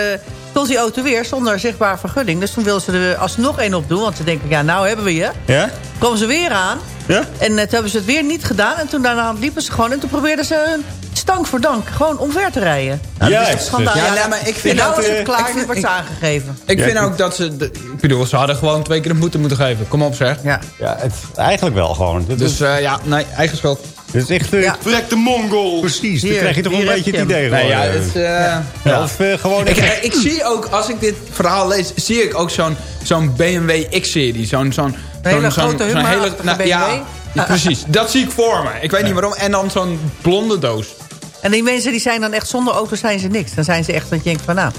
stond die auto weer zonder zichtbare vergunning. Dus toen wilden ze er alsnog één op doen. Want ze denken, ja, nou hebben we je. Ja? Komen ze weer aan. Ja? En toen hebben ze het weer niet gedaan. En toen daarna liepen ze gewoon. En toen probeerden ze stank voor dank gewoon omver te rijden. Nou, dat is schandaal. Ja, Ja, nee, maar ik vind en nou dat, is het eh, klaar vind- wordt ze aangegeven. Ik Ja, vind ook dat ze... de- ik bedoel, ze hadden gewoon twee keer een boete moeten geven. Kom op zeg. Ja. Ja, het, eigenlijk wel gewoon. Dit Dus eh, ja, nee, eigen schuld. dit is echt... eh, Ja. De Mongol. Precies, dan Hier, krijg je toch een beetje je het idee. Nee, ja, het, eh, Ja, Of gewoon... ik, ik zie ook, als ik dit verhaal lees, zie ik ook zo'n zo'n BMW X-serie. Zo'n zo'n hele zo'n- grote nou, BMW. Ja, ja, precies. Dat zie ik voor me. Ik weet niet waarom. En dan zo'n blonde doos. En die mensen die zijn dan echt zonder auto zijn ze niks. Dan zijn ze echt dat je denkt van nou...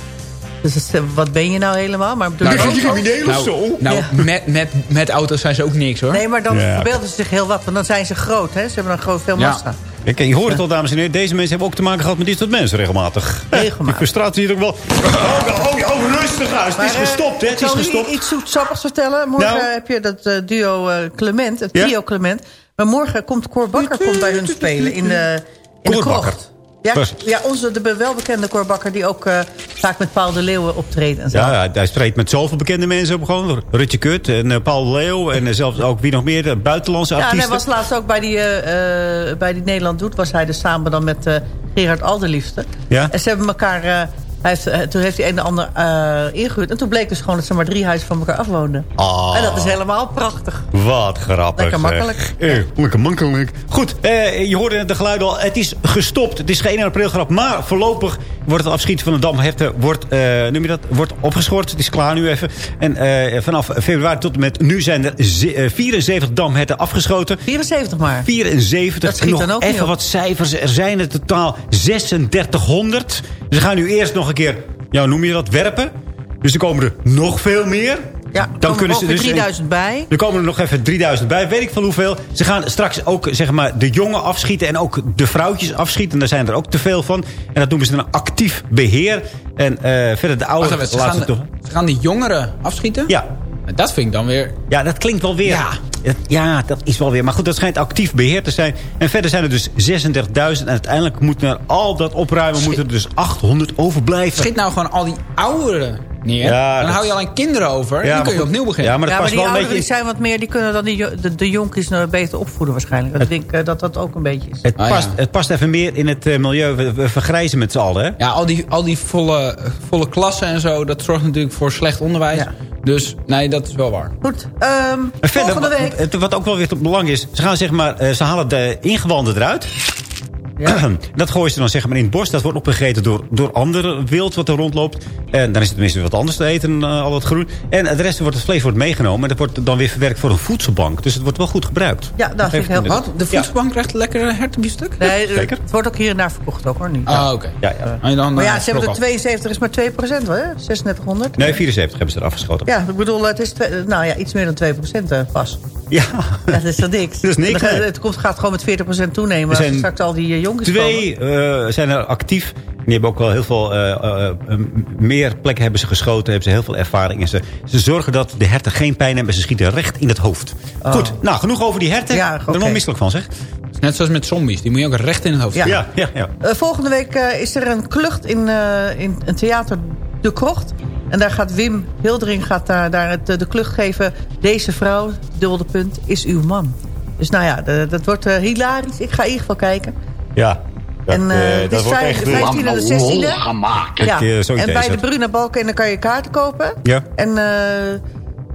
Dus het, eh, wat ben je nou helemaal? Maar door de auto- Nou, nou Ja. met, met, met auto's zijn ze ook niks hoor. Nee, maar dan Ja. verbeelden ze zich heel wat. Want dan zijn ze groot, hè? Ze hebben dan groot veel Ja. massa. Kijk, je hoort het al, dames en heren. Deze mensen hebben ook te maken gehad met dit soort mensen regelmatig. Regelmatig. Die frustratie hier ook wel. Oh, oh, oh rustig huis. Het is eh, gestopt, hè? Het ik is zal u gestopt. iets zoetsappigs vertellen. Morgen Nou. heb je dat eh, duo Clement, het Ja? trio Clement. Maar morgen komt Cor Bakker komt bij hun spelen in de, in de krocht. Ja, ja, onze de welbekende Cor Bakker die ook eh, vaak met Paul de Leeuwen optreedt. En zo. Ja, ja, hij spreekt met zoveel bekende mensen op gewoon. Rutje Kut en eh, Paul de Leeuw. En eh, zelfs ook wie nog meer, de buitenlandse Ja, en hij artiesten. was laatst ook bij die, bij die Nederland Doet... was hij dus samen dan met Gerard Alderliefste. Ja? En ze hebben elkaar... hij heeft, eh, toen heeft hij een en ander eh ingehuurd. En toen bleek dus gewoon dat ze maar drie huizen van elkaar afwoonden. Ah. En dat is helemaal prachtig. Wat grappig. Lekker makkelijk. Eh, lekker makkelijk. Goed, eh, je hoorde de geluiden al. Het is gestopt. Het is geen 1 april grap. Maar voorlopig wordt het afschieten van de damherten wordt, eh, noem je dat, wordt opgeschort. Het is klaar nu even. En eh, vanaf februari tot en met nu zijn er ze- eh, 74 damherten afgeschoten. 74 maar. 74. Dat schiet Nog dan ook niet even wat cijfers. Er zijn er totaal 3600. Dus we gaan nu eerst nog een keer, ja, hoe noem je dat, werpen. Dus er komen er nog veel meer. Ja, Dan kunnen ze dus 3000 bij. er komen er nog even 3000 bij, weet ik van hoeveel. Ze gaan straks ook zeg maar, de jongen afschieten en ook de vrouwtjes afschieten. En daar zijn er ook te veel van. En dat noemen ze een actief beheer. En eh, verder de oude... Wacht ze, gaan, toch... ze gaan die jongeren afschieten? Ja. Dat vind ik dan weer... ja, dat klinkt wel weer... Ja. Ja, dat is wel weer. Maar goed, dat schijnt actief beheer te zijn. En verder zijn er dus 36.000. En uiteindelijk moeten er al dat opruimen... Schiet- moeten er dus 800 overblijven. Schiet nou gewoon al die ouderen neer. Ja, dan dat- hou je alleen kinderen over. en dan kun je opnieuw beginnen. Ja, maar dat ja, maar die wel een ouderen beetje... die zijn wat meer, die kunnen dan die, de, de jonkies nou beter opvoeden waarschijnlijk. Ik denk eh, dat dat ook een beetje is. Het, Ah, past, ja. het past even meer in het eh, milieu. We, we vergrijzen met z'n allen, hè? Ja, al die, al die volle, volle klassen en zo, dat zorgt natuurlijk voor slecht onderwijs. Dus nee, dat is wel waar. Goed, ehm, verder, volgende week. Wat, wat ook wel weer van belang is... ze gaan zeg maar... eh, ze halen de ingewanden eruit. Dat gooien ze dan zeg maar in het bos. Dat wordt opgegeten door, door andere wild wat er rondloopt. En dan is het tenminste wat anders te eten, eh, al wat groen. En de rest wordt het vlees wordt meegenomen. En dat wordt dan weer verwerkt voor een voedselbank. Dus het wordt wel goed gebruikt. Ja, dat vind ik heel Wat? goed. De voedselbank krijgt een lekker hertenbiefstuk? Nee, eh, zeker. het wordt ook hier en daar verkocht ook hoor. Niet. Ah, oké. Ja, ja. En dan, maar eh, ja, ze hebben er 72, is maar 2 procent hoor. 3600. Nee, 74 hebben ze er afgeschoten. Ja, ik bedoel, het is twee- nou ja, iets meer dan 2 procent eh, pas. Ja. Ja, dat is dan niks. Dat is niks. Het komt, gaat gewoon met 40 procent toenemen. Als straks al die Twee eh, zijn er actief. Die hebben ook wel heel veel... eh, eh, meer plekken hebben ze geschoten. Hebben ze heel veel ervaring. En ze, ze zorgen dat de herten geen pijn hebben. Ze schieten recht in het hoofd. Goed, nou, genoeg over die herten. Ja, Ik ben er oké. wel misselijk van, zeg. Net zoals met zombies, die moet je ook recht in het hoofd Ja. Ja, ja, ja. Eh, volgende week eh, is er een klucht in, eh, in een theater De Krocht. En daar gaat Wim Hildering gaat daar, daar het, de klucht geven. Deze vrouw, dubbelde punt, is uw man. Dus nou ja, dat wordt eh, hilarisch. Ik ga in ieder geval kijken. Ja. Dat, en eh, eh dat het is wordt echt... de 15e en de 16e. Dat Ja. zoiets En bij de Bruna Balken dan kan je kaarten kopen. Ja. En eh,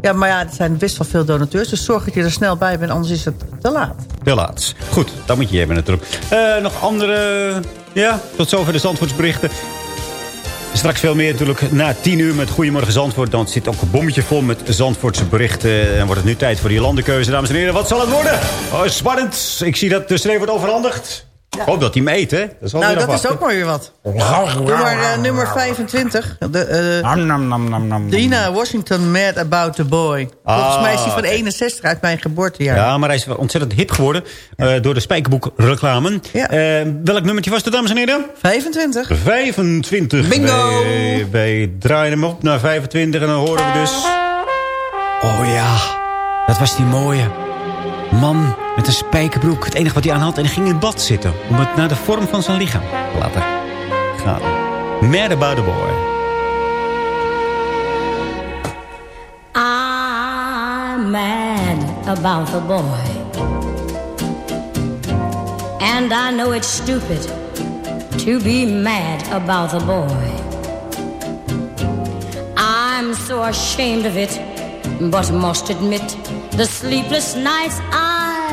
ja, maar ja, er zijn best wel veel donateurs. Dus zorg dat je er snel bij bent, anders is het te laat. Te laat. Goed, dat moet je hebben natuurlijk. Eh, nog andere... Ja, tot zover de Zandvoortsberichten. Straks veel meer natuurlijk na 10 uur met Goedemorgen Zandvoort. Dan zit ook een bommetje vol met Zandvoortse berichten. En wordt het nu tijd voor die landenkeuze, dames en heren. Wat zal het worden? Oh, spannend. Ik zie dat de sneeuw wordt overhandigd. Ik hoop dat hij meet, hè? Dat is wel nou, dat is ook maar weer wat. Doe maar eh, nummer 25. De, eh, Nam, nam, nam, nam. Dina Washington, Mad About the Boy. Volgens Ah, mij is hij van oké. 61 uit mijn geboortejaar. Ja, maar hij is ontzettend hip geworden eh, door de spijkerboekreclame. Eh, welk nummertje was het, dames en heren? 25. 25. Bingo! Wij, wij draaien hem op naar 25 en dan horen we dus... Oh ja, dat was die mooie man met een spijkerbroek. Het enige wat hij aan had en ging in bad zitten. Om het naar de vorm van zijn lichaam te laten gaan. Mad about the boy. I'm mad about the boy. And I know it's stupid to be mad about the boy. I'm so ashamed of it, but must admit the sleepless nights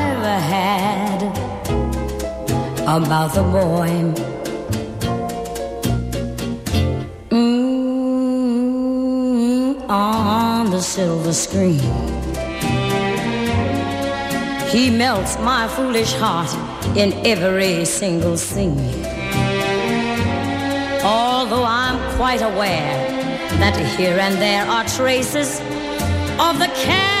I've had about the boy. On the silver screen. He melts my foolish heart in every single scene. Although I'm quite aware that here and there are traces of the cad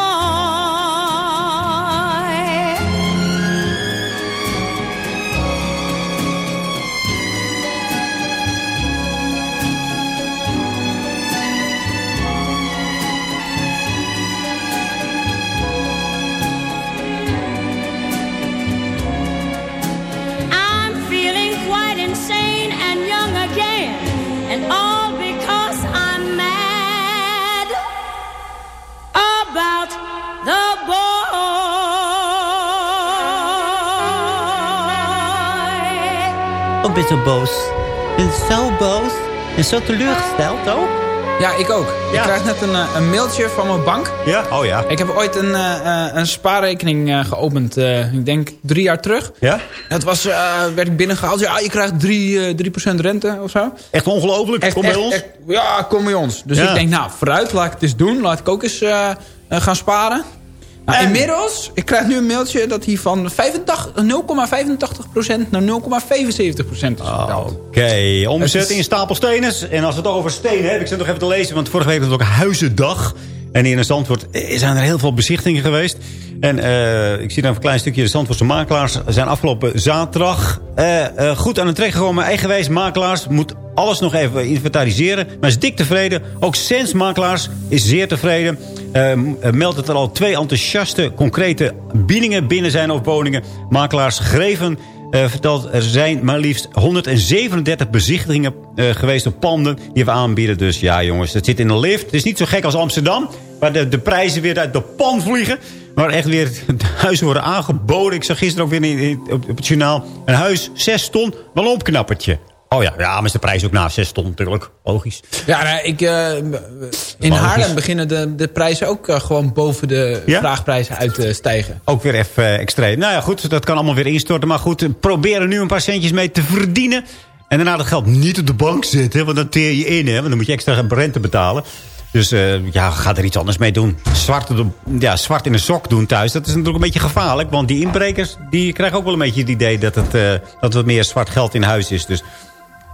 Ben zo boos. Ik ben zo boos. En zo teleurgesteld ook. Ja, ik ook. Ik krijg net een, eh, een mailtje van mijn bank. Ja? Oh ja. Ik heb ooit een, eh, eh, een spaarrekening geopend, eh, ik denk drie jaar terug. Ja? Dat was, eh, werd ik binnengehaald. Ja, je krijgt 3, eh 3% rente of zo. Echt ongelooflijk. Echt, Kom bij ons. echt, ja, kom bij ons. Dus Ja. ik denk, nou, vooruit, laat ik het eens doen. Laat ik ook eens gaan sparen. Nou, inmiddels, ik krijg nu een mailtje dat hij van 85 0,85% naar 0,75% is gedaald. Oké, omzet Het is- in stapelstenen. En als we het over stenen hebben, ik zit nog even te lezen... want vorige week was het ook Huizendag. En in Zandvoort zijn er heel veel bezichtingen geweest. En eh, ik zie dan een klein stukje... de Zandvoortse makelaars zijn afgelopen zaterdag... eh, eh, goed aan het trek gekomen. Eigenwijs makelaars moet alles nog even inventariseren. Maar is dik tevreden. Ook Sens makelaars is zeer tevreden. Meldt dat er al twee enthousiaste, concrete biedingen binnen zijn op woningen. Makelaars Greven eh, vertelt, er zijn maar liefst 137 bezichtigingen eh, geweest op panden die we aanbieden. Dus ja jongens, het zit in de lift. Het is niet zo gek als Amsterdam, waar de, de prijzen weer uit de pan vliegen. Maar echt weer huizen worden aangeboden. Ik zag gisteren ook weer in, in- op, op het journaal een huis, 6 ton, wel een opknappertje. Oh ja, ja, maar is de prijs ook na 6 ton natuurlijk. Logisch. Ja, nou, ik, eh, in Haarlem beginnen de, de prijzen ook eh, gewoon boven de Ja? vraagprijzen uit te stijgen. Ook weer even eh, extreem. Nou ja, goed, dat kan allemaal weer instorten. Maar goed, proberen nu een paar centjes mee te verdienen. En daarna dat geld niet op de bank zetten. Want dan teer je in, hè. Want dan moet je extra rente betalen. Dus ja, ga er iets anders mee doen. Zwart, de- ja, zwart in een sok doen thuis, dat is natuurlijk een beetje gevaarlijk. Want die inbrekers, die krijgen ook wel een beetje het idee... dat, het, eh, dat er wat meer zwart geld in huis is. Dus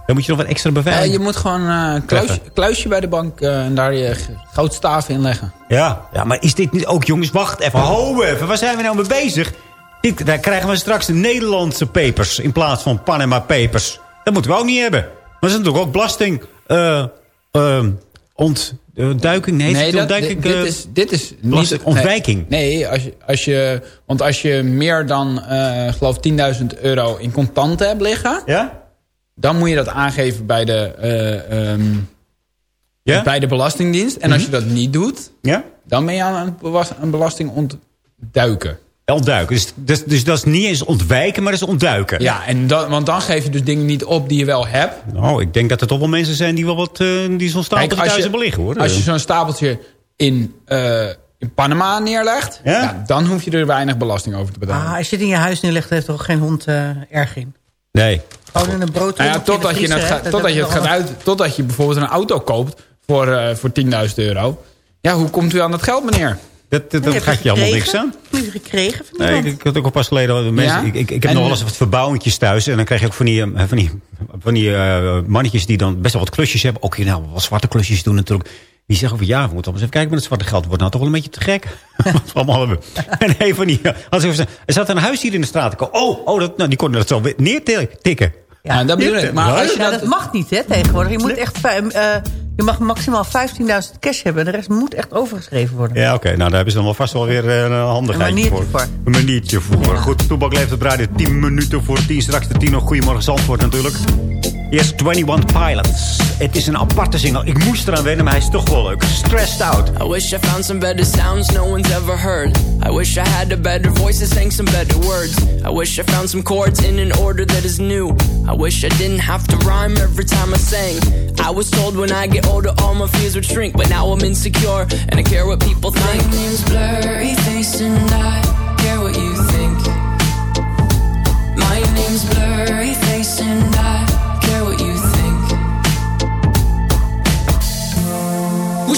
dan moet je nog wat extra Eh, beveiliging. je moet gewoon eh, een kluisje, kluisje bij de bank eh, en daar je goudstaven in leggen. Ja, ja, maar is dit niet ook, jongens, wacht even, hou even. Waar zijn we nou mee bezig? Dit, daar krijgen we straks de Nederlandse papers in plaats van Panama papers. Dat moeten we ook niet hebben. Maar dat is natuurlijk ook belasting. eh eh, ontduiking? Nee, dat, dit, ontduiking? dit eh, is, dit is niet... ontwijking. Nee, nee, als je, als je, want als je meer dan, eh geloof 10.000 euro in contanten hebt liggen... Ja? Dan moet je dat aangeven bij de, eh, ehm, Ja? Mhm. bij de Belastingdienst. En als je dat niet doet, Ja? dan ben je aan een, belasting ontduiken. Ontduiken. Dus, dus, dus dat is niet eens ontwijken, maar dat is ontduiken. Ja, en dan, want dan geef je dus dingen niet op die je wel hebt. Nou, ik denk dat er toch wel mensen zijn die wel wat... eh, die zo'n stapeltje Kijk, thuis hebben liggen, hoor. Als je zo'n stapeltje in, eh, in Panama neerlegt... Ja? Ja, dan hoef je er weinig belasting over te betalen. Ah, als je het in je huis neerlegt, heeft er ook geen hond eh, erg in. Nee. Gewoon in een brood. Nou ja, totdat, je het, gaat- totdat, je het gaat uit, totdat je bijvoorbeeld een auto koopt voor, eh, voor 10.000 euro. Ja, hoe komt u aan dat geld, meneer? Dat, dat, dat gaat je allemaal niks aan. Heb je gekregen van Nee, ik, had ook al pas geleden... Mensen, Ja? ik, ik, ik heb En- nog wel eens wat verbouwentjes thuis. En dan krijg je ook van die, eh, van die, van die eh, mannetjes die dan best wel wat klusjes hebben. Ook hier nou, wat zwarte klusjes doen natuurlijk. Die zeggen van ja, we moeten allemaal eens even kijken met het zwarte geld. Wordt nou toch wel een beetje te gek. wat we allemaal hebben. En een van die... Als ik, er zat een huis hier in de straat. Ik, oh, oh dat, nou, die kon dat zo neertikken. Ja, dat bedoel ik. Maar als je Ja, dat, dat mag niet, hè, tegenwoordig. Je, moet echt, eh, je mag maximaal 15.000 cash hebben. En de rest moet echt overgeschreven worden. Ja, oké. Nou, daar hebben ze dan wel vast wel weer eh, een handigheid Een maniertje voor. voor. Een maniertje voor. Goed, Toebak leeft het draaien 10 minuten voor 10. Straks de 10 nog. Goedemorgen Zandvoort natuurlijk. Yes, 21 Pilots. Het is een aparte single. Ik moest eraan wennen, maar hij is toch wel leuk. Stressed Out. I wish I found some better sounds no one's ever heard. I wish I had a better voice that sang some better words. I wish I found some chords in an order that is new. I wish I didn't have to rhyme every time I sang. I was told when I get older all my fears would shrink, but now I'm insecure and I care what people think. My name's Blurry Face and I care what you think. My name's Blurry Face and I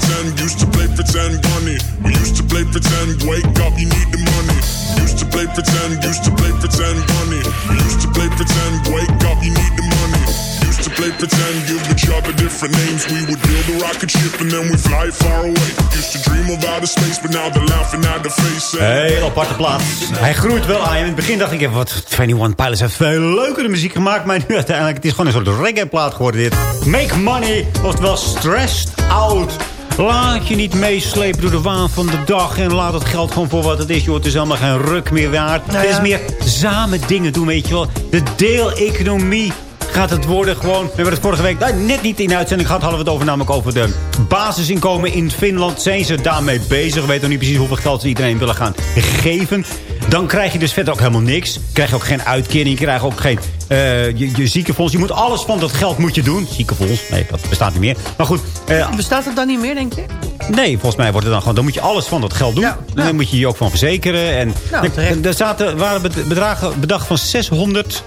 pretend, used to play pretend, bunny. We used to play pretend, wake up, you need the money. Used to play pretend, used to play pretend, bunny. We used to play pretend, wake up, you need the money. Used to play pretend, give each other different names. We would build a rocket ship and then we fly far away. Used to dream of outer space, but now they're laughing at the face. Heel aparte plaats. Hij groeit wel aan. In het begin dacht ik, even, wat 21 Pilots heeft veel leukere muziek gemaakt. Maar nu uiteindelijk, het is gewoon een soort reggae plaat geworden dit. Make money, oftewel stressed out. Laat je niet meeslepen door de waan van de dag. En laat het geld gewoon voor wat het is. Joh. Het is allemaal geen ruk meer waard. Nou Het is meer samen dingen doen, weet je wel. De deeleconomie gaat het worden gewoon... We hebben het vorige week nou, net niet in uitzending gehad. Hadden we het over namelijk over de basisinkomen in Finland. Zijn ze daarmee bezig? We weten nog niet precies hoeveel geld ze iedereen willen gaan geven. Dan krijg je dus verder ook helemaal niks. Krijg je ook geen uitkering. Je krijgt ook geen eh, je, je ziekenfonds. Je moet alles van dat geld moet je doen. Ziekenfonds, nee, dat bestaat niet meer. Maar goed, eh, Bestaat het dan niet meer, denk je? Nee, volgens mij wordt het dan gewoon... dan moet je alles van dat geld doen. En dan moet je je ook van verzekeren. En Nou, er- terecht. er zaten, waren bed- bedragen bedacht van 600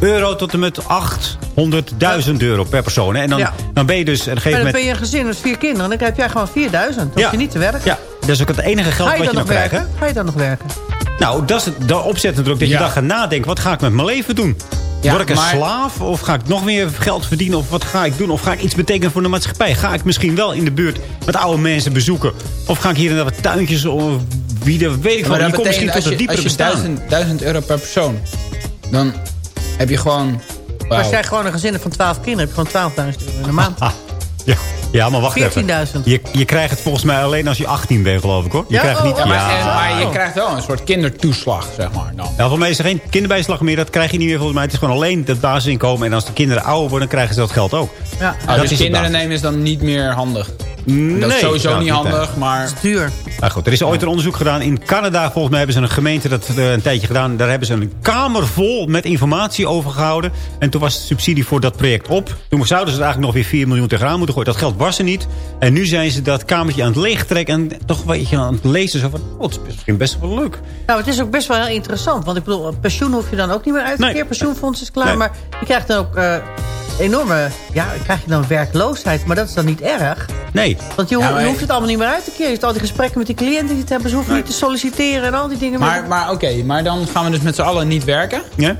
euro tot en met 800.000 euro per persoon. En dan, Ja. dan ben je dus... op een En gegeven dan moment... ben je een gezin met vier kinderen. Dan heb jij gewoon 4000. Dan hoef je niet te werken. Ja, dat is ook het enige geld je wat je dan dan nog krijgt. Ga je dan nog werken? Nou, dat is het de opzet natuurlijk. Dat je dan gaat nadenken. Wat ga ik met mijn leven doen? Ja, Word ik een maar- slaaf? Of ga ik nog meer geld verdienen? Of wat ga ik doen? Of ga ik iets betekenen voor de maatschappij? Ga ik misschien wel in de buurt met oude mensen bezoeken? Of ga ik hier en daar wat tuintjes? Of wie de weet ik van. Maar Je komt misschien tot een diepere als je bestaan. 1000, 1000 euro per persoon... dan heb je gewoon... Als jij gewoon een gezin hebt van 12 kinderen... heb je gewoon 12.000 euro in de maand. Ah, ja. Ja, maar wacht even. 14.000. Je, je krijgt het volgens mij alleen als je 18 bent, geloof ik hoor. Je Ja? krijgt Oh, niet. oh, Maar, ja. en- maar je krijgt wel een soort kindertoeslag, zeg maar. Dan. Ja, voor mij is er geen kinderbijslag meer. Dat krijg je niet meer volgens mij. Het is gewoon alleen het basisinkomen. En als de kinderen ouder worden, dan krijgen ze dat geld ook. Ja. Ah, dat dus is het kinderen nemen is dan niet meer handig. Nee, dat is sowieso nou, niet niet, handig, maar... Duur. Maar goed, er is ooit een onderzoek gedaan. In Canada, volgens mij, hebben ze een gemeente dat eh, een tijdje gedaan. Daar hebben ze een kamer vol met informatie over gehouden. En toen was de subsidie voor dat project op. Toen zouden ze er eigenlijk nog weer 4 miljoen tegenaan moeten gooien. Dat geld was er niet. En nu zijn ze dat kamertje aan het leegtrekken. En toch een beetje aan het lezen. Zo van, oh, het is misschien best wel leuk. Nou, het is ook best wel heel interessant. Want ik bedoel, pensioen hoef je dan ook niet meer uit te Nee. keren. Pensioenfonds is klaar. Nee. Maar je krijgt dan ook eh, enorme... Ja, krijg je dan werkloosheid. Maar dat is dan niet erg. Nee. Want je, ho- Ja, maar- je hoeft het allemaal niet meer uit te keren. Je hebt al die gesprekken met die cliënten die het hebben. Ze hoeven niet te solliciteren en al die dingen. Maar, maar oké, maar dan gaan we dus met z'n allen niet werken. Ja?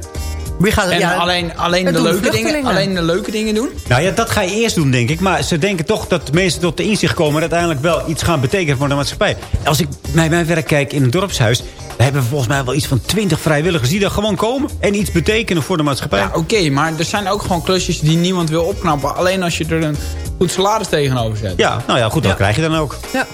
Wie gaat het, En ja, alleen, alleen, de leuke dingen, alleen de leuke dingen doen? Nou ja, dat ga je eerst doen, denk ik. Maar ze denken toch dat mensen tot de inzicht komen... en uiteindelijk wel iets gaan betekenen voor de maatschappij. Als ik naar mijn werk kijk in een dorpshuis... dan hebben we volgens mij wel iets van twintig vrijwilligers... die daar gewoon komen en iets betekenen voor de maatschappij. Ja, oké, maar er zijn ook gewoon klusjes die niemand wil opknappen. Alleen als je er een goed salaris tegenover zet. Ja, nou ja, goed, dat Ja. krijg je dan ook. Ja.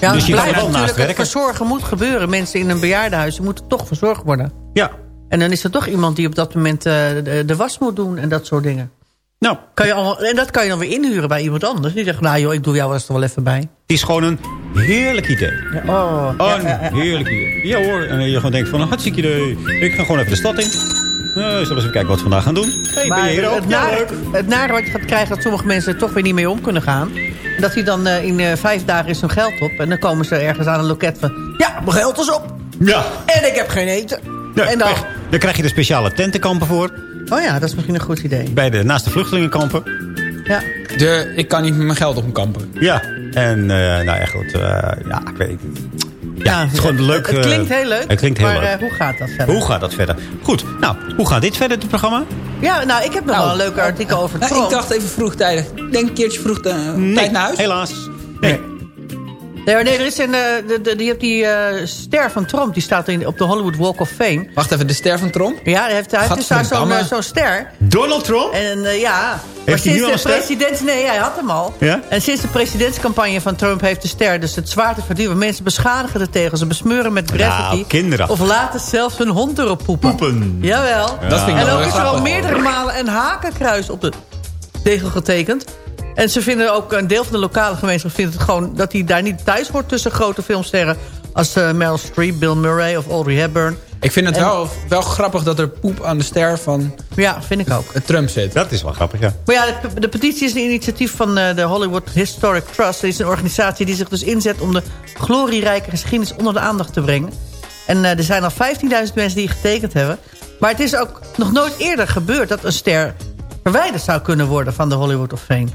Ja, Dus je er blijft wel naast natuurlijk, werken. het verzorgen moet gebeuren. Mensen in een bejaardenhuis die moeten toch verzorgd worden. Ja. En dan is er toch iemand die op dat moment eh, de, de was moet doen en dat soort dingen. Nou, Kan je allemaal, en dat kan je dan weer inhuren bij iemand anders. Die zegt, nou joh, ik doe jou er wel even bij. het is gewoon een heerlijk idee. Ja, oh, Oh, ja, een heerlijk idee. Ja hoor, en je gewoon denkt van een hartstikke idee. Ik ga gewoon even de stad in. Nou, zullen we eens even kijken wat we vandaag gaan doen. Hey, ben je hier ook? het, Ja, nare, het nare wat je gaat krijgen... dat sommige mensen er toch weer niet mee om kunnen gaan. Dat die dan eh, in eh, vijf dagen is hun geld op. En dan komen ze ergens aan een loket van... Ja, mijn geld is op. Ja. En ik heb geen eten. En dan... krijg- Daar krijg je de speciale tentenkampen voor. Oh ja, dat is misschien een goed idee. Bij de, naast de vluchtelingenkampen. Ja. De, ik kan niet met mijn geld op een kampen. Ja. En, eh, nou ja, goed. eh, ja, ik weet niet. Ja, het is gewoon leuk. Het eh, klinkt heel leuk. Het klinkt heel maar leuk. eh, hoe gaat dat verder? hoe gaat dat verder? Goed. Nou, hoe gaat dit verder, het programma? Ja, nou, ik heb nog wel een leuk artikel over Nou, Trump. ik dacht even vroegtijdig. Ik denk een keertje vroeg de, tijd naar huis. helaas. Nee. Nee, maar nee, er is een, eh, de, de, die, hebt die eh, ster van Trump, die staat in, op de Hollywood Walk of Fame. Wacht even, de ster van Trump? Ja, hij heeft, hij heeft dus daar zo'n eh, zo'n ster. Donald Trump? En eh, ja, maar hij nu sinds al de president... Nee, hij had hem al. Ja? En sinds de presidentscampagne van Trump heeft de ster dus het zwaar te verduwen. Mensen beschadigen de tegels, ze besmeuren met graffiti. Nou, kinderachtig. Of laten zelfs hun hond erop poepen. Poepen. Jawel. Dat vind ik En wel ook is er al meerdere malen een hakenkruis op de tegel getekend. En ze vinden ook, een deel van de lokale gemeenschap vindt het gewoon... dat hij daar niet thuis hoort tussen grote filmsterren... als eh, Meryl Streep, Bill Murray of Audrey Hepburn. Ik vind het En- wel, wel grappig dat er poep aan de ster van Ja, vind ik ook. Trump zit. Dat is wel grappig, ja. Maar ja, de, de petitie is een initiatief van eh, de Hollywood Historic Trust. Dat is een organisatie die zich dus inzet om de glorierijke geschiedenis onder de aandacht te brengen. En eh, er zijn al 15.000 mensen die getekend hebben. Maar het is ook nog nooit eerder gebeurd dat een ster verwijderd zou kunnen worden van de Hollywood of Fame.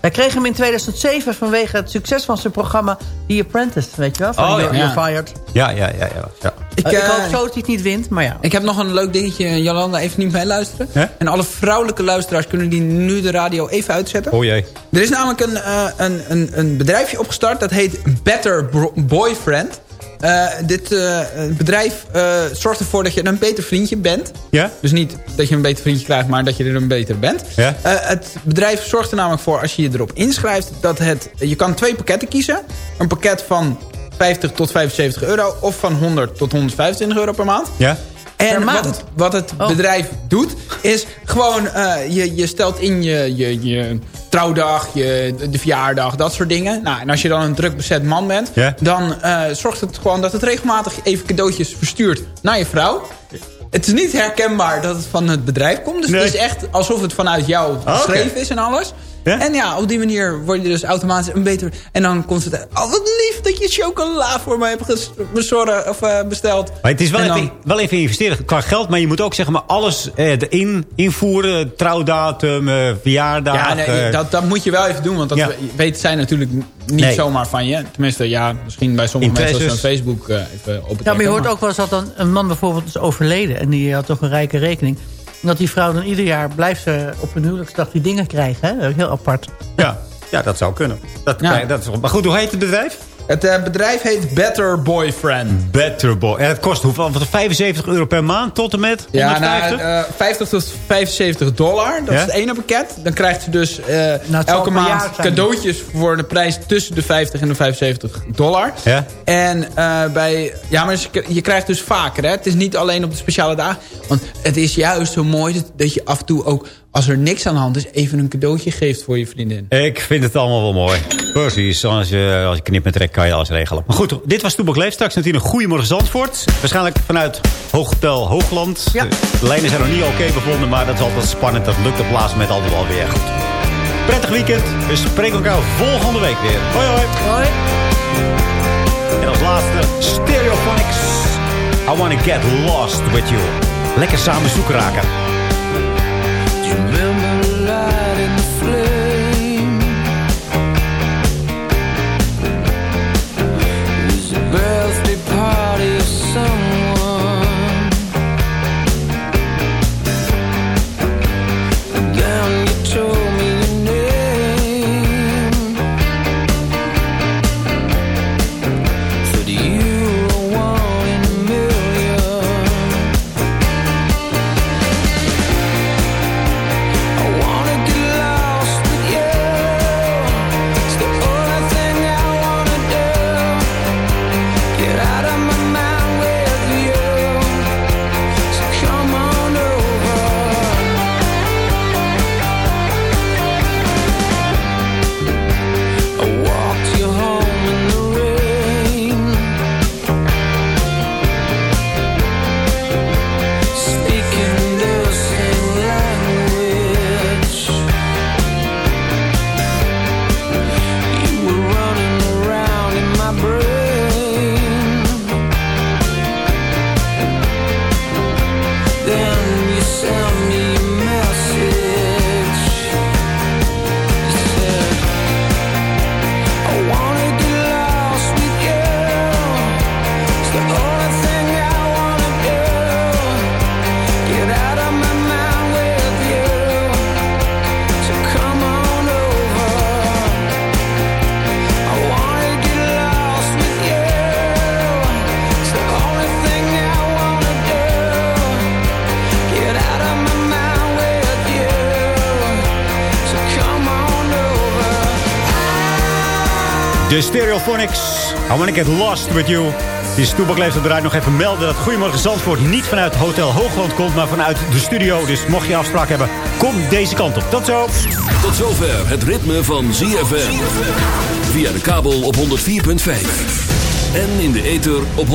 Hij kreeg hem in 2007 vanwege het succes van zijn programma The Apprentice. Weet je wel? Van Oh, ja. You're. Fired. Ja, ja, ja. ja, ja. Ik, Eh, ik eh, hoop zo dat hij het niet wint, maar ja. Ik heb nog een leuk dingetje, Jolanda, even niet meeluisteren. Hè? En alle vrouwelijke luisteraars kunnen die nu de radio even uitzetten. Oh jee. Er is namelijk een, eh, een, een, een bedrijfje opgestart, dat heet Better Bro- Boyfriend. Eh, dit eh, bedrijf eh, zorgt ervoor dat je een beter vriendje bent. Ja? Dus niet dat je een beter vriendje krijgt, maar dat je er een beter bent. Ja. Eh, het bedrijf zorgt er namelijk voor, als je je erop inschrijft... dat het, je kan twee pakketten kiezen. Een pakket van 50 tot 75 euro... of van 100 tot 125 euro per maand. Ja? En Per wat maand? het, wat het Oh. bedrijf doet, is gewoon... eh, je, je stelt in je, je, je trouwdag, je, de verjaardag, dat soort dingen. Nou, en als je dan een druk bezet man bent... Dan eh, zorgt het gewoon dat het regelmatig even cadeautjes verstuurt naar je vrouw. Het is niet herkenbaar dat het van het bedrijf komt. Dus Nee. het is echt alsof het vanuit jou Ah, geschreven is en alles. Ja? En ja, op die manier word je dus automatisch een beter... En dan komt het... Oh, wat lief dat je chocola voor mij hebt bezorgd of eh, besteld. Maar het is wel dan- even, wel even investeren qua geld. Maar je moet ook zeg maar alles eh, erin invoeren. Trouwdatum, eh, verjaardag. Ja, nee, eh, dat, dat moet je wel even doen. Want dat Ja. we- weten zij natuurlijk niet Nee. zomaar van je. Tenminste, ja, misschien bij sommige mensen als Interesses. ze hun Facebook eh, even op Ja, maar je hoort ook wel eens dat dan een man bijvoorbeeld is overleden... en die had toch een rijke rekening. En dat die vrouw dan ieder jaar blijft ze op een huwelijksdag die dingen krijgen. Hè? Heel apart. ja. ja, dat zou kunnen. Dat, Ja. dat is, maar goed, hoe heet het bedrijf? Het eh, bedrijf heet Better Boyfriend. Better Boy. En het kost hoeveel? Wat, 75 euro per maand tot en met 150? Ja, nou, eh, 50 tot 75 dollar. Dat Ja? is het ene pakket. Dan krijgt ze dus eh, Nou, elke maand cadeautjes voor de prijs tussen de 50 en de 75 dollar. Ja? En eh, bij... Ja, maar je- je krijgt dus vaker, hè. Het is niet alleen op de speciale dagen. Want het is juist zo mooi dat, dat je af en toe ook... als er niks aan de hand is, even een cadeautje geeft voor je vriendin. Ik vind het allemaal wel mooi. Precies, als je, als je knip met trek kan je alles regelen. Maar goed, dit was Toebak Leef. Straks natuurlijk een Goedemorgen Zandvoort. Waarschijnlijk vanuit Hooghotel Hoogland. Ja. De lijnen zijn nog niet oké bevonden, maar dat is altijd spannend. Dat lukt op laatst met altijd wel weer goed. Prettig weekend. We spreken elkaar volgende week weer. Hoi hoi. Hoi. En als laatste Stereophonics. I wanna get lost with you. Lekker samen zoeken raken. Stereophonics. I wanna get lost with you. Die Leeft eruit nog even melden dat Goedemorgen Zandvoort niet vanuit Hotel Hoogland komt, maar vanuit de studio. Dus mocht je afspraak hebben, kom deze kant op. Tot zo. Tot zover het ritme van ZFM. Via de kabel op 104.5. En in de ether op 106.9.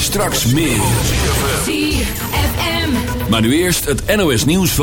Straks meer. ZFM. Maar nu eerst het NOS nieuws van...